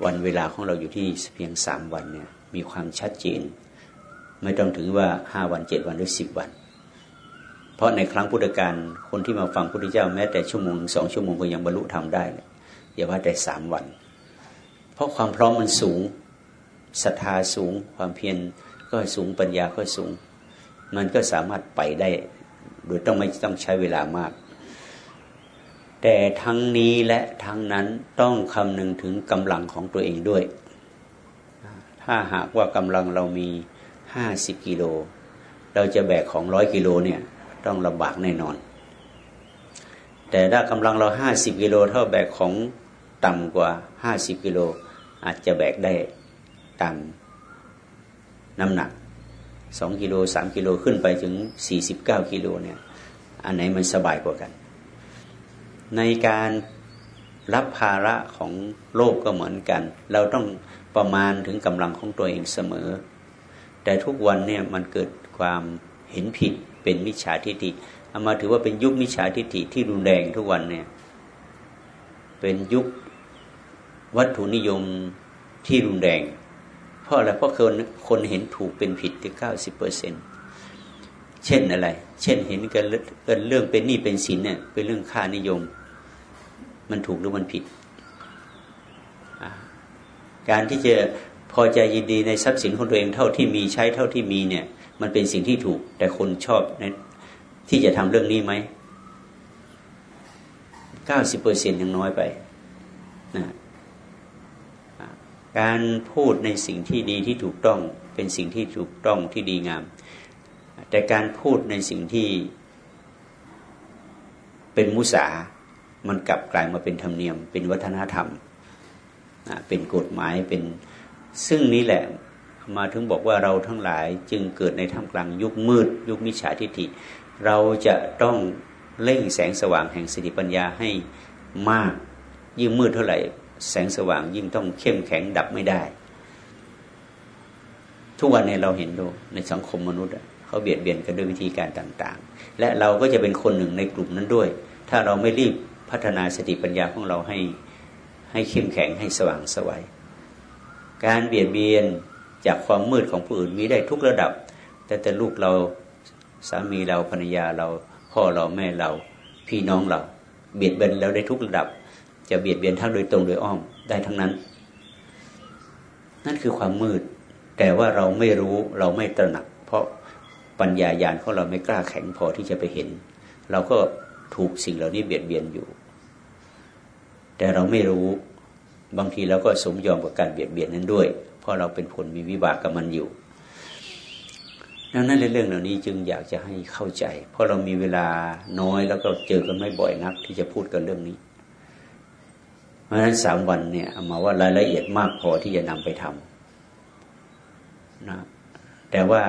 Speaker 1: วันเวลาของเราอยู่ที่เพียงสามวันเนี่ยมีความชัดเจน ไม่ต้องถึงว่าห้าวันเจ็ดวันหรือสิบวัน เพราะในครั้งพุทธกาลคนที่มาฟังพุทธเจ้าแม้แต่ชั่วโมงสองชั่วโมงก็ยังบรรลุธรรมได้เลยอย่าว่าแต่สามวัน เพราะความพร้อมมันสูงศรัทธาสูง ความเพียรก็สูงปัญญาก็สูง มันก็สามารถไปได้ โดยต้องไม่ต้องใช้เวลามาก แต่ทั้งนี้และทั้งนั้นต้องคำนึงถึงกำลังของตัวเองด้วย ถ้าหากว่ากำลังเรามีห้าสิบกิโล เราจะแบกของร้อยกิโลเนี่ยต้องลำบากแน่นอน แต่ถ้ากำลังเราห้าสิบกิโลเท่าแบกของต่ำกว่าห้าสิบกิโลอาจจะแบกได้ตามน้ำหนักสองกิโลสามกิโลขึ้นไปถึงสี่สิบเก้ากิโลเนี่ย อันไหนมันสบายกว่ากัน ในการรับภาระของโลกก็เหมือนกัน เราต้องประมาณถึงกำลังของตัวเองเสมอ แต่ทุกวันเนี่ยมันเกิดความเห็นผิดเป็นมิจฉาทิฏฐิเอามาถือว่าเป็นยุคมิจฉาทิฏฐิที่รุนแรงทุกวันเนี่ย เป็นยุควัตถุนิยมที่รุนแรง เพราะอะไรเพราะคนคนเห็นถูกเป็นผิดถึงเก้าสิบเปอร์เซ็นเช่นอะไร เช่นเห็นกันเรื่องเป็นหนี้เป็นสินเนี่ยเป็นเรื่องค่านิยม มันถูกหรือมันผิด การที่จะพอใจยินดีในทรัพย์สินของตัวเองเท่าที่มีใช้เท่าที่มีเนี่ย มันเป็นสิ่งที่ถูก แต่คนชอบนที่จะทำเรื่องนี้ไหมเก้าสิบเปอร์เซ็นต์ยังน้อยไปนะการพูดในสิ่งที่ดีที่ถูกต้องเป็นสิ่งที่ถูกต้องที่ดีงาม แต่การพูดในสิ่งที่เป็นมุสา มันกลับกลายมาเป็นธรรมเนียม เป็นวัฒนธรรมเป็นกฎหมายเป็นซึ่งนี้แหละมาถึงบอกว่าเราทั้งหลายจึงเกิดในท่ามกลางยุคมืด ยุคมิจฉาทิฏฐิ เราจะต้องเร่งแสงสว่างแห่งสติปัญญาให้มาก ยิ่งมืดเท่าไหร่ แสงสว่างยิ่งต้องเข้มแข็งดับไม่ได้ ทุกวันนี้เราเห็นดูในสังคมมนุษย์เขาเบียดเบียนกันด้วยวิธีการต่าง ๆ และเราก็จะเป็นคนหนึ่งในกลุ่มนั้นด้วย ถ้าเราไม่รีบ พัฒนาสติปัญญาของเราให้ให้เข้มแข็งให้สว่างสวัยการเบียดเบียนจากความมืดของผู้อื่นมีได้ทุกระดับ แต่แต่ลูกเราสามีเราภรรยาเรา พ่อเราแม่เราพี่น้องเรา เบียดเบียนเราได้ทุกระดับ จะเบียดเบียนทั้งโดยตรงโดยอ้อมได้ทั้งนั้น นั่นคือความมืด แต่ว่าเราไม่รู้เราไม่ตระหนัก เพราะปัญญาญาณของเราไม่กล้าแข็งพอที่จะไปเห็น เราก็ถูกสิ่งเหล่านี้เบียดเบียนอยู่ แต่เราไม่รู้บางทีเราก็สมยอมกับการเบียดเบียนนั้นด้วย เพราะเราเป็นผลมีวิบากกับมันอยู่ ดังนั้นในเรื่องเหล่านี้จึงอยากจะให้เข้าใจ เพราะเรามีเวลาน้อยแล้วก็เจอกันไม่บ่อยนัก ที่จะพูดกันเรื่องนี้ เพราะฉะนั้นสามวันเนี่ยเอามาว่ารายละเอียดมากพอที่จะนำไปทำนะแต่ว่า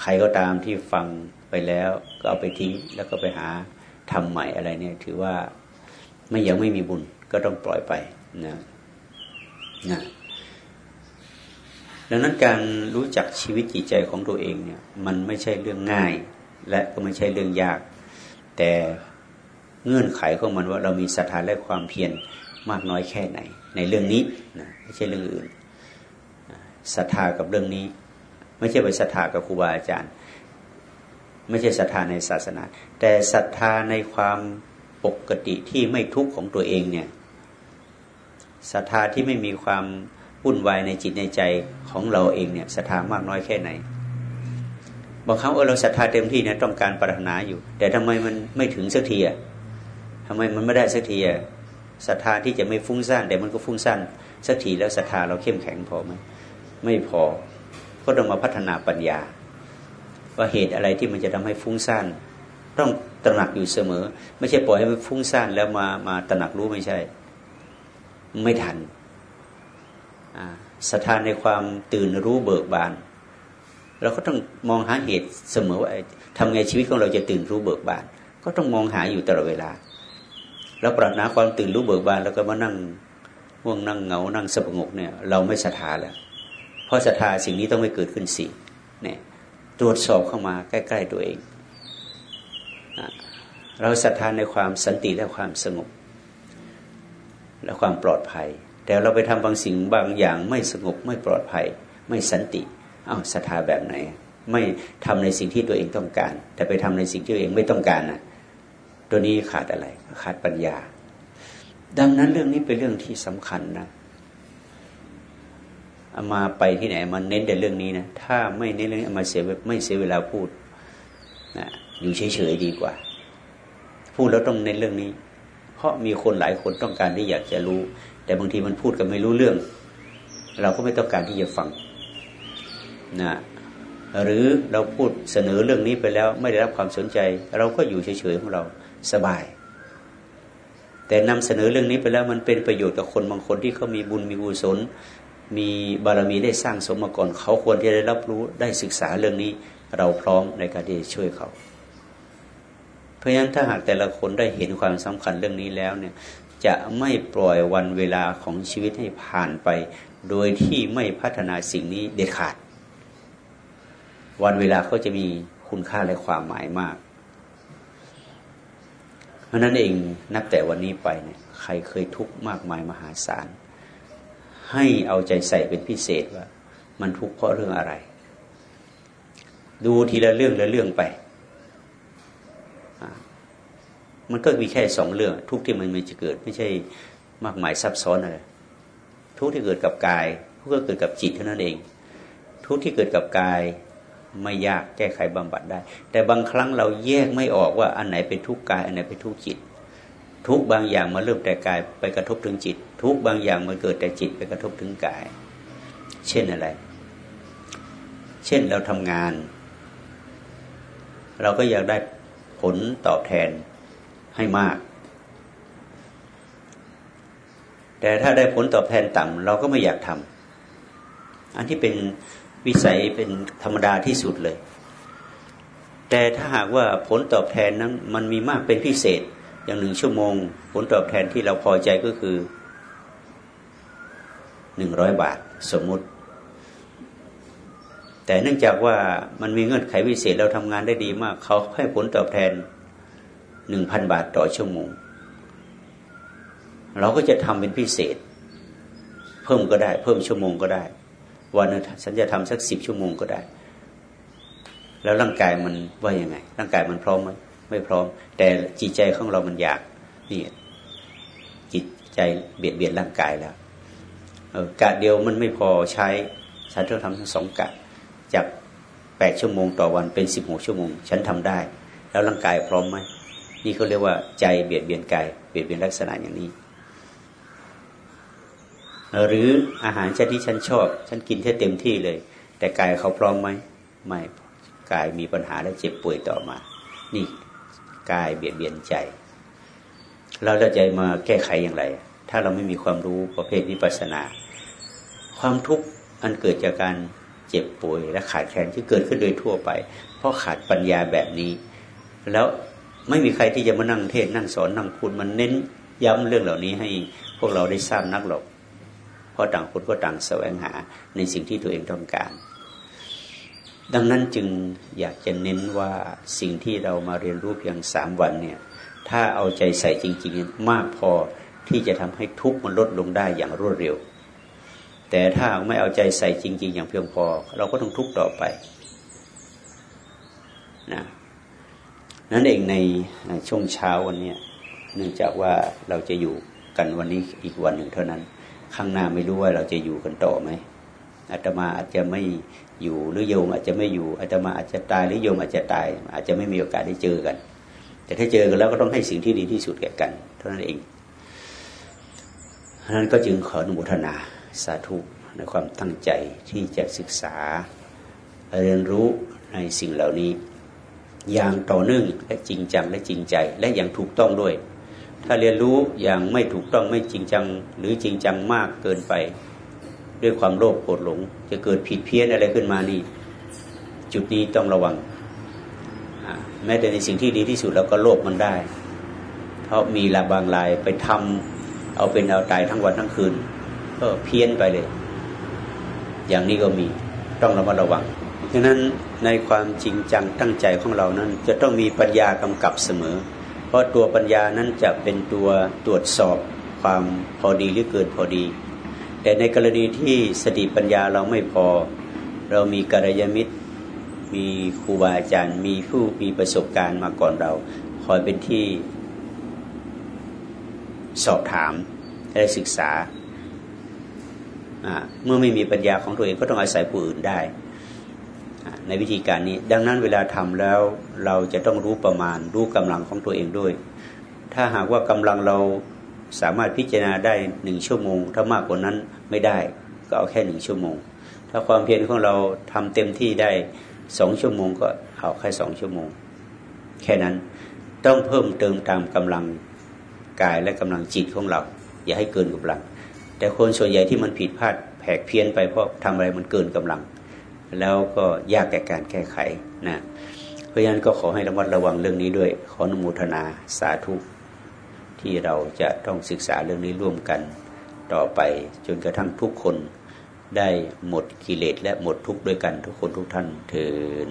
Speaker 1: ใครก็ตามที่ฟังไปแล้ว ก็เอาไปทิ้งแล้วก็ไปหาทำใหม่อะไรเนี่ย ถือว่า ไม่ยังไม่มีบุญก็ต้องปล่อยไปนะนะดังนั้นการรู้จักชีวิตจิตใจของตัวเองเนี่ย มันไม่ใช่เรื่องง่าย และก็ไม่ใช่เรื่องยาก แต่เงื่อนไขของมันว่าเรามีศรัทธาและความเพียรมากน้อยแค่ไหน ในเรื่องนี้นะไม่ใช่เรื่องอื่นศรัทธากับเรื่องนี้ ไม่ใช่ไปศรัทธากับครูบาอาจารย์ ไม่ใช่ศรัทธาในศาสนา แต่ศรัทธาในความ ปกติที่ไม่ทุกข์ของตัวเองเนี่ยศรัทธาที่ไม่มีความวุ่นวายในจิตในใจของเราเองเนี่ยศรัทธามากน้อยแค่ไหนบางครั้งเออเราศรัทธาเต็มที่นี่ยต้องการปรารถนาอยู่ แต่ทำไมมันไม่ถึงสักทีอะทำไมมันไม่ได้สักทีอะศรัทธาที่จะไม่ฟุ้งซ่านแต่มันก็ฟุ้งซ่านสักทีแล้วศรัทธาเราเข้มแข็งพอไหมไม่พอก็ต้องมาพัฒนาปัญญา ว่าเหตุอะไรที่มันจะทำให้ฟุ้งซ่าน ต้องตระหนักอยู่เสมอ ไม่ใช่ปล่อยให้มันฟุ้งซ่านแล้วมามาตระหนักรู้ไม่ใช่ ไม่ทันศรัทธาในความตื่นรู้เบิกบาน เราก็ต้องมองหาเหตุเสมอว่าทำไงชีวิตของเราจะตื่นรู้เบิกบาน ก็ต้องมองหาอยู่ตลอดเวลาแล้วปรารถนาความตื่นรู้เบิกบานแล้วก็มานั่งว่วงนั่งเหงานั่งสงบเนี่ย เราไม่ศรัทธาแล้ว เพราะศรัทธาสิ่งนี้ต้องไม่เกิดขึ้นสิเนี่ยตรวจสอบเข้ามาใกล้ ๆ ตัวเอง เราศรัทธาในความสันติและความสงบ และความปลอดภัย แต่เราไปทำบางสิ่งบางอย่างไม่สงบไม่ปลอดภัย ไม่สันติอ้าวศรัทธาแบบไหน ไม่ทำในสิ่งที่ตัวเองต้องการ แต่ไปทำในสิ่งที่ตัวเองไม่ต้องการนะตัวนี้ขาดอะไรขาดปัญญา ดังนั้นเรื่องนี้เป็นเรื่องที่สำคัญนะอามาไปที่ไหนมันเน้นแต่เรื่องนี้นะถ้าไม่เน้นเรื่องนี้มาเสียไม่เสียเวลาพูดนะ อยู่เฉยๆดีกว่า พูดแล้วต้องเน้นเรื่องนี้ เพราะมีคนหลายคนต้องการที่อยากจะรู้ แต่บางทีมันพูดกันไม่รู้เรื่อง เราก็ไม่ต้องการที่จะฟังนะหรือเราพูดเสนอเรื่องนี้ไปแล้ว ไม่ได้รับความสนใจ เราก็อยู่เฉยๆของเราสบาย แต่นำเสนอเรื่องนี้ไปแล้วมันเป็นประโยชน์กับคนบางคนที่เขามีบุญมีกุศลมีบารมีได้สร้างสมมาก่อนเขาควรจะได้รับรู้ได้ศึกษาเรื่องนี้ เราพร้อมในการที่จะช่วยเขา เพราะฉะนั้นถ้าหากแต่ละคนได้เห็นความสำคัญเรื่องนี้แล้วเนี่ยจะไม่ปล่อยวันเวลาของชีวิตให้ผ่านไป โดยที่ไม่พัฒนาสิ่งนี้เด็ดขาด วันเวลาเขาจะมีคุณค่าและความหมายมาก เพราะนั้นเองนับแต่วันนี้ไปเนี่ยใครเคยทุกข์มากมายมหาศาล ให้เอาใจใส่เป็นพิเศษว่า มันทุกข์เพราะเรื่องอะไร ดูทีละเรื่องละเรื่องไป มันก็มีแค่สองเรื่อง ทุกที่มันมันจะเกิด ไม่ใช่มากมายซับซ้อนอะไรทุกที่เกิดกับกาย ทุกก็เกิดกับจิตเท่านั้นเอง ทุกที่เกิดกับกายไม่ยากแก้ไขบำบัดได้ แต่บางครั้งเราแยกไม่ออกว่าอันไหนเป็นทุกกาย อันไหนเป็นทุกจิต ทุกบางอย่างมาเริ่มแต่กายไปกระทบถึงจิต ทุกบางอย่างมันเกิดแต่จิตไปกระทบถึงกาย เช่นอะไร เช่นเราทำงาน เราก็อยากได้ผลตอบแทน ให้มาก แต่ถ้าได้ผลตอบแทนต่ำเราก็ไม่อยากทำอันที่เป็นวิสัยเป็นธรรมดาที่สุดเลย แต่ถ้าหากว่าผลตอบแทนนั้น มันมีมากเป็นพิเศษ อย่างหนึ่งชั่วโมง ผลตอบแทนที่เราพอใจก็คือหนึ่งร้อยบาทสมมุติ แต่เนื่องจากว่ามันมีเงื่อนไขพิเศษเราทำงานได้ดีมาก เขาให้ผลตอบแทน หนึ่งพันบาทต่อชั่วโมง เราก็จะทำเป็นพิเศษ เพิ่มก็ได้ เพิ่มชั่วโมงก็ได้ วันนึงฉันจะทำสักสิบชั่วโมงก็ได้ แล้วร่างกายมันว่ายังไง ร่างกายมันพร้อมไหมไม่พร้อม แต่จิตใจของเรามันอยากนี่จิตใจเบียดเบียนร่างกายแล้วกะเดียวมันไม่พอใช้ฉันต้องทำทั้งสองกะจากแปดชั่วโมงต่อวันเป็นสิบหกชั่วโมง ฉันทำได้ แล้วร่างกายพร้อมไหม นี่เขาเรียกว่าใจเบียดเบียนกายเบียดเบียนลักษณะอย่างนี้ หรืออาหารชนิดที่ฉันชอบ ฉันกินแค่เต็มที่เลย แต่กายเขาพร้อมไหมไม่กายมีปัญหาและเจ็บป่วยต่อมา นี่กายเบียดเบียนใจ เราจะใจมาแก้ไขอย่างไร ถ้าเราไม่มีความรู้ประเภทวิปัสนา ความทุกข์อันเกิดจากการเจ็บป่วยและขาดแคลนที่เกิดขึ้นโดยทั่วไป เพราะขาดปัญญาแบบนี้ แล้ว ไม่มีใครที่จะมานั่งเทศนั่งสอนนั่งพูดมันเน้นย้ำเรื่องเหล่านี้ให้พวกเราได้ทราบนักหรอก เพราะต่างคนก็ต่างแสวงหาในสิ่งที่ตัวเองต้องการ ดังนั้นจึงอยากจะเน้นว่าสิ่งที่เรามาเรียนรู้เพียงสามวันเนี่ย ถ้าเอาใจใส่จริง ๆ มากพอที่จะทำให้ทุกข์มันลดลงได้อย่างรวดเร็ว แต่ถ้าไม่เอาใจใส่จริง ๆ อย่างเพียงพอ เราก็ต้องทุกข์ต่อไปนะ นั่นเองในช่วงเช้าวันนี้เนื่องจากว่าเราจะอยู่กันวันนี้อีกวันหนึ่งเท่านั้น ข้างหน้าไม่รู้ว่าเราจะอยู่กันต่อไหมอาตมาอาจจะไม่อยู่หรือโยมอาจจะไม่อยู่อาตมาอาจจะตายหรือโยมอาจจะตาย อาจจะไม่มีโอกาสได้เจอกัน แต่ถ้าเจอกันแล้วก็ต้องให้สิ่งที่ดีที่สุดแก่กัน เท่านั้นเองนั้นก็จึงขออนุโมทนาสาธุในความตั้งใจที่จะศึกษาเรียนรู้ในสิ่งเหล่านี้ อย่างต่อเนื่องและจริงจังและจริงใจ และอย่างถูกต้องด้วย ถ้าเรียนรู้อย่างไม่ถูกต้องไม่จริงจัง หรือจริงจังมากเกินไป ด้วยความโลภโกรธหลง จะเกิดผิดเพี้ยนอะไรขึ้นมานี่ จุดนี้ต้องระวัง แม้แต่ในสิ่งที่ดีที่สุดเราก็โลภมันได้ เพราะมีลาบางลายไปทำเอาเป็นเอาตายทั้งวันทั้งคืน ก็เพี้ยนไปเลย อย่างนี้ก็มีต้องระมัดระวัง ดังนั้นในความจริงจังตั้งใจของเรานั้น จะต้องมีปัญญากำกับเสมอ เพราะตัวปัญญานั้นจะเป็นตัวตรวจสอบความพอดีหรือเกินพอดี แต่ในกรณีที่สติปัญญาเราไม่พอ เรามีกัลยาณมิตร มีครูบาอาจารย์ มีผู้มีประสบการณ์มาก่อนเรา คอยเป็นที่สอบถามและศึกษา เมื่อไม่มีปัญญาของตัวเองก็ต้องอาศัยผู้อื่นได้ ในวิธีการนี้ ดังนั้นเวลาทำแล้วเราจะต้องรู้ประมาณ รู้กำลังของตัวเองด้วย ถ้าหากว่ากำลังเราสามารถพิจารณาได้หนึ่งชั่วโมง ถ้ามากกว่านั้นไม่ได้ก็เอาแค่หนึ่งชั่วโมง ถ้าความเพียรของเราทำเต็มที่ได้สองชั่วโมงก็เอาแค่สองชั่วโมง แค่นั้นต้องเพิ่มเติมตามกำลังกายและกำลังจิตของเรา อย่าให้เกินกำลัง แต่คนส่วนใหญ่ที่มันผิดพลาดแผกเพี้ยนไปเพราะทำอะไรมันเกินกำลัง แล้วก็ยากแก่การแก้ไขนะเพราะฉะนั้นก็ขอให้ระมัดระวังเรื่องนี้ด้วย ขออนุโมทนาสาธุที่เราจะต้องศึกษาเรื่องนี้ร่วมกันต่อไป จนกระทั่งทุกคนได้หมดกิเลสและหมดทุกข์ด้วยกันทุกคนทุกท่านเถิด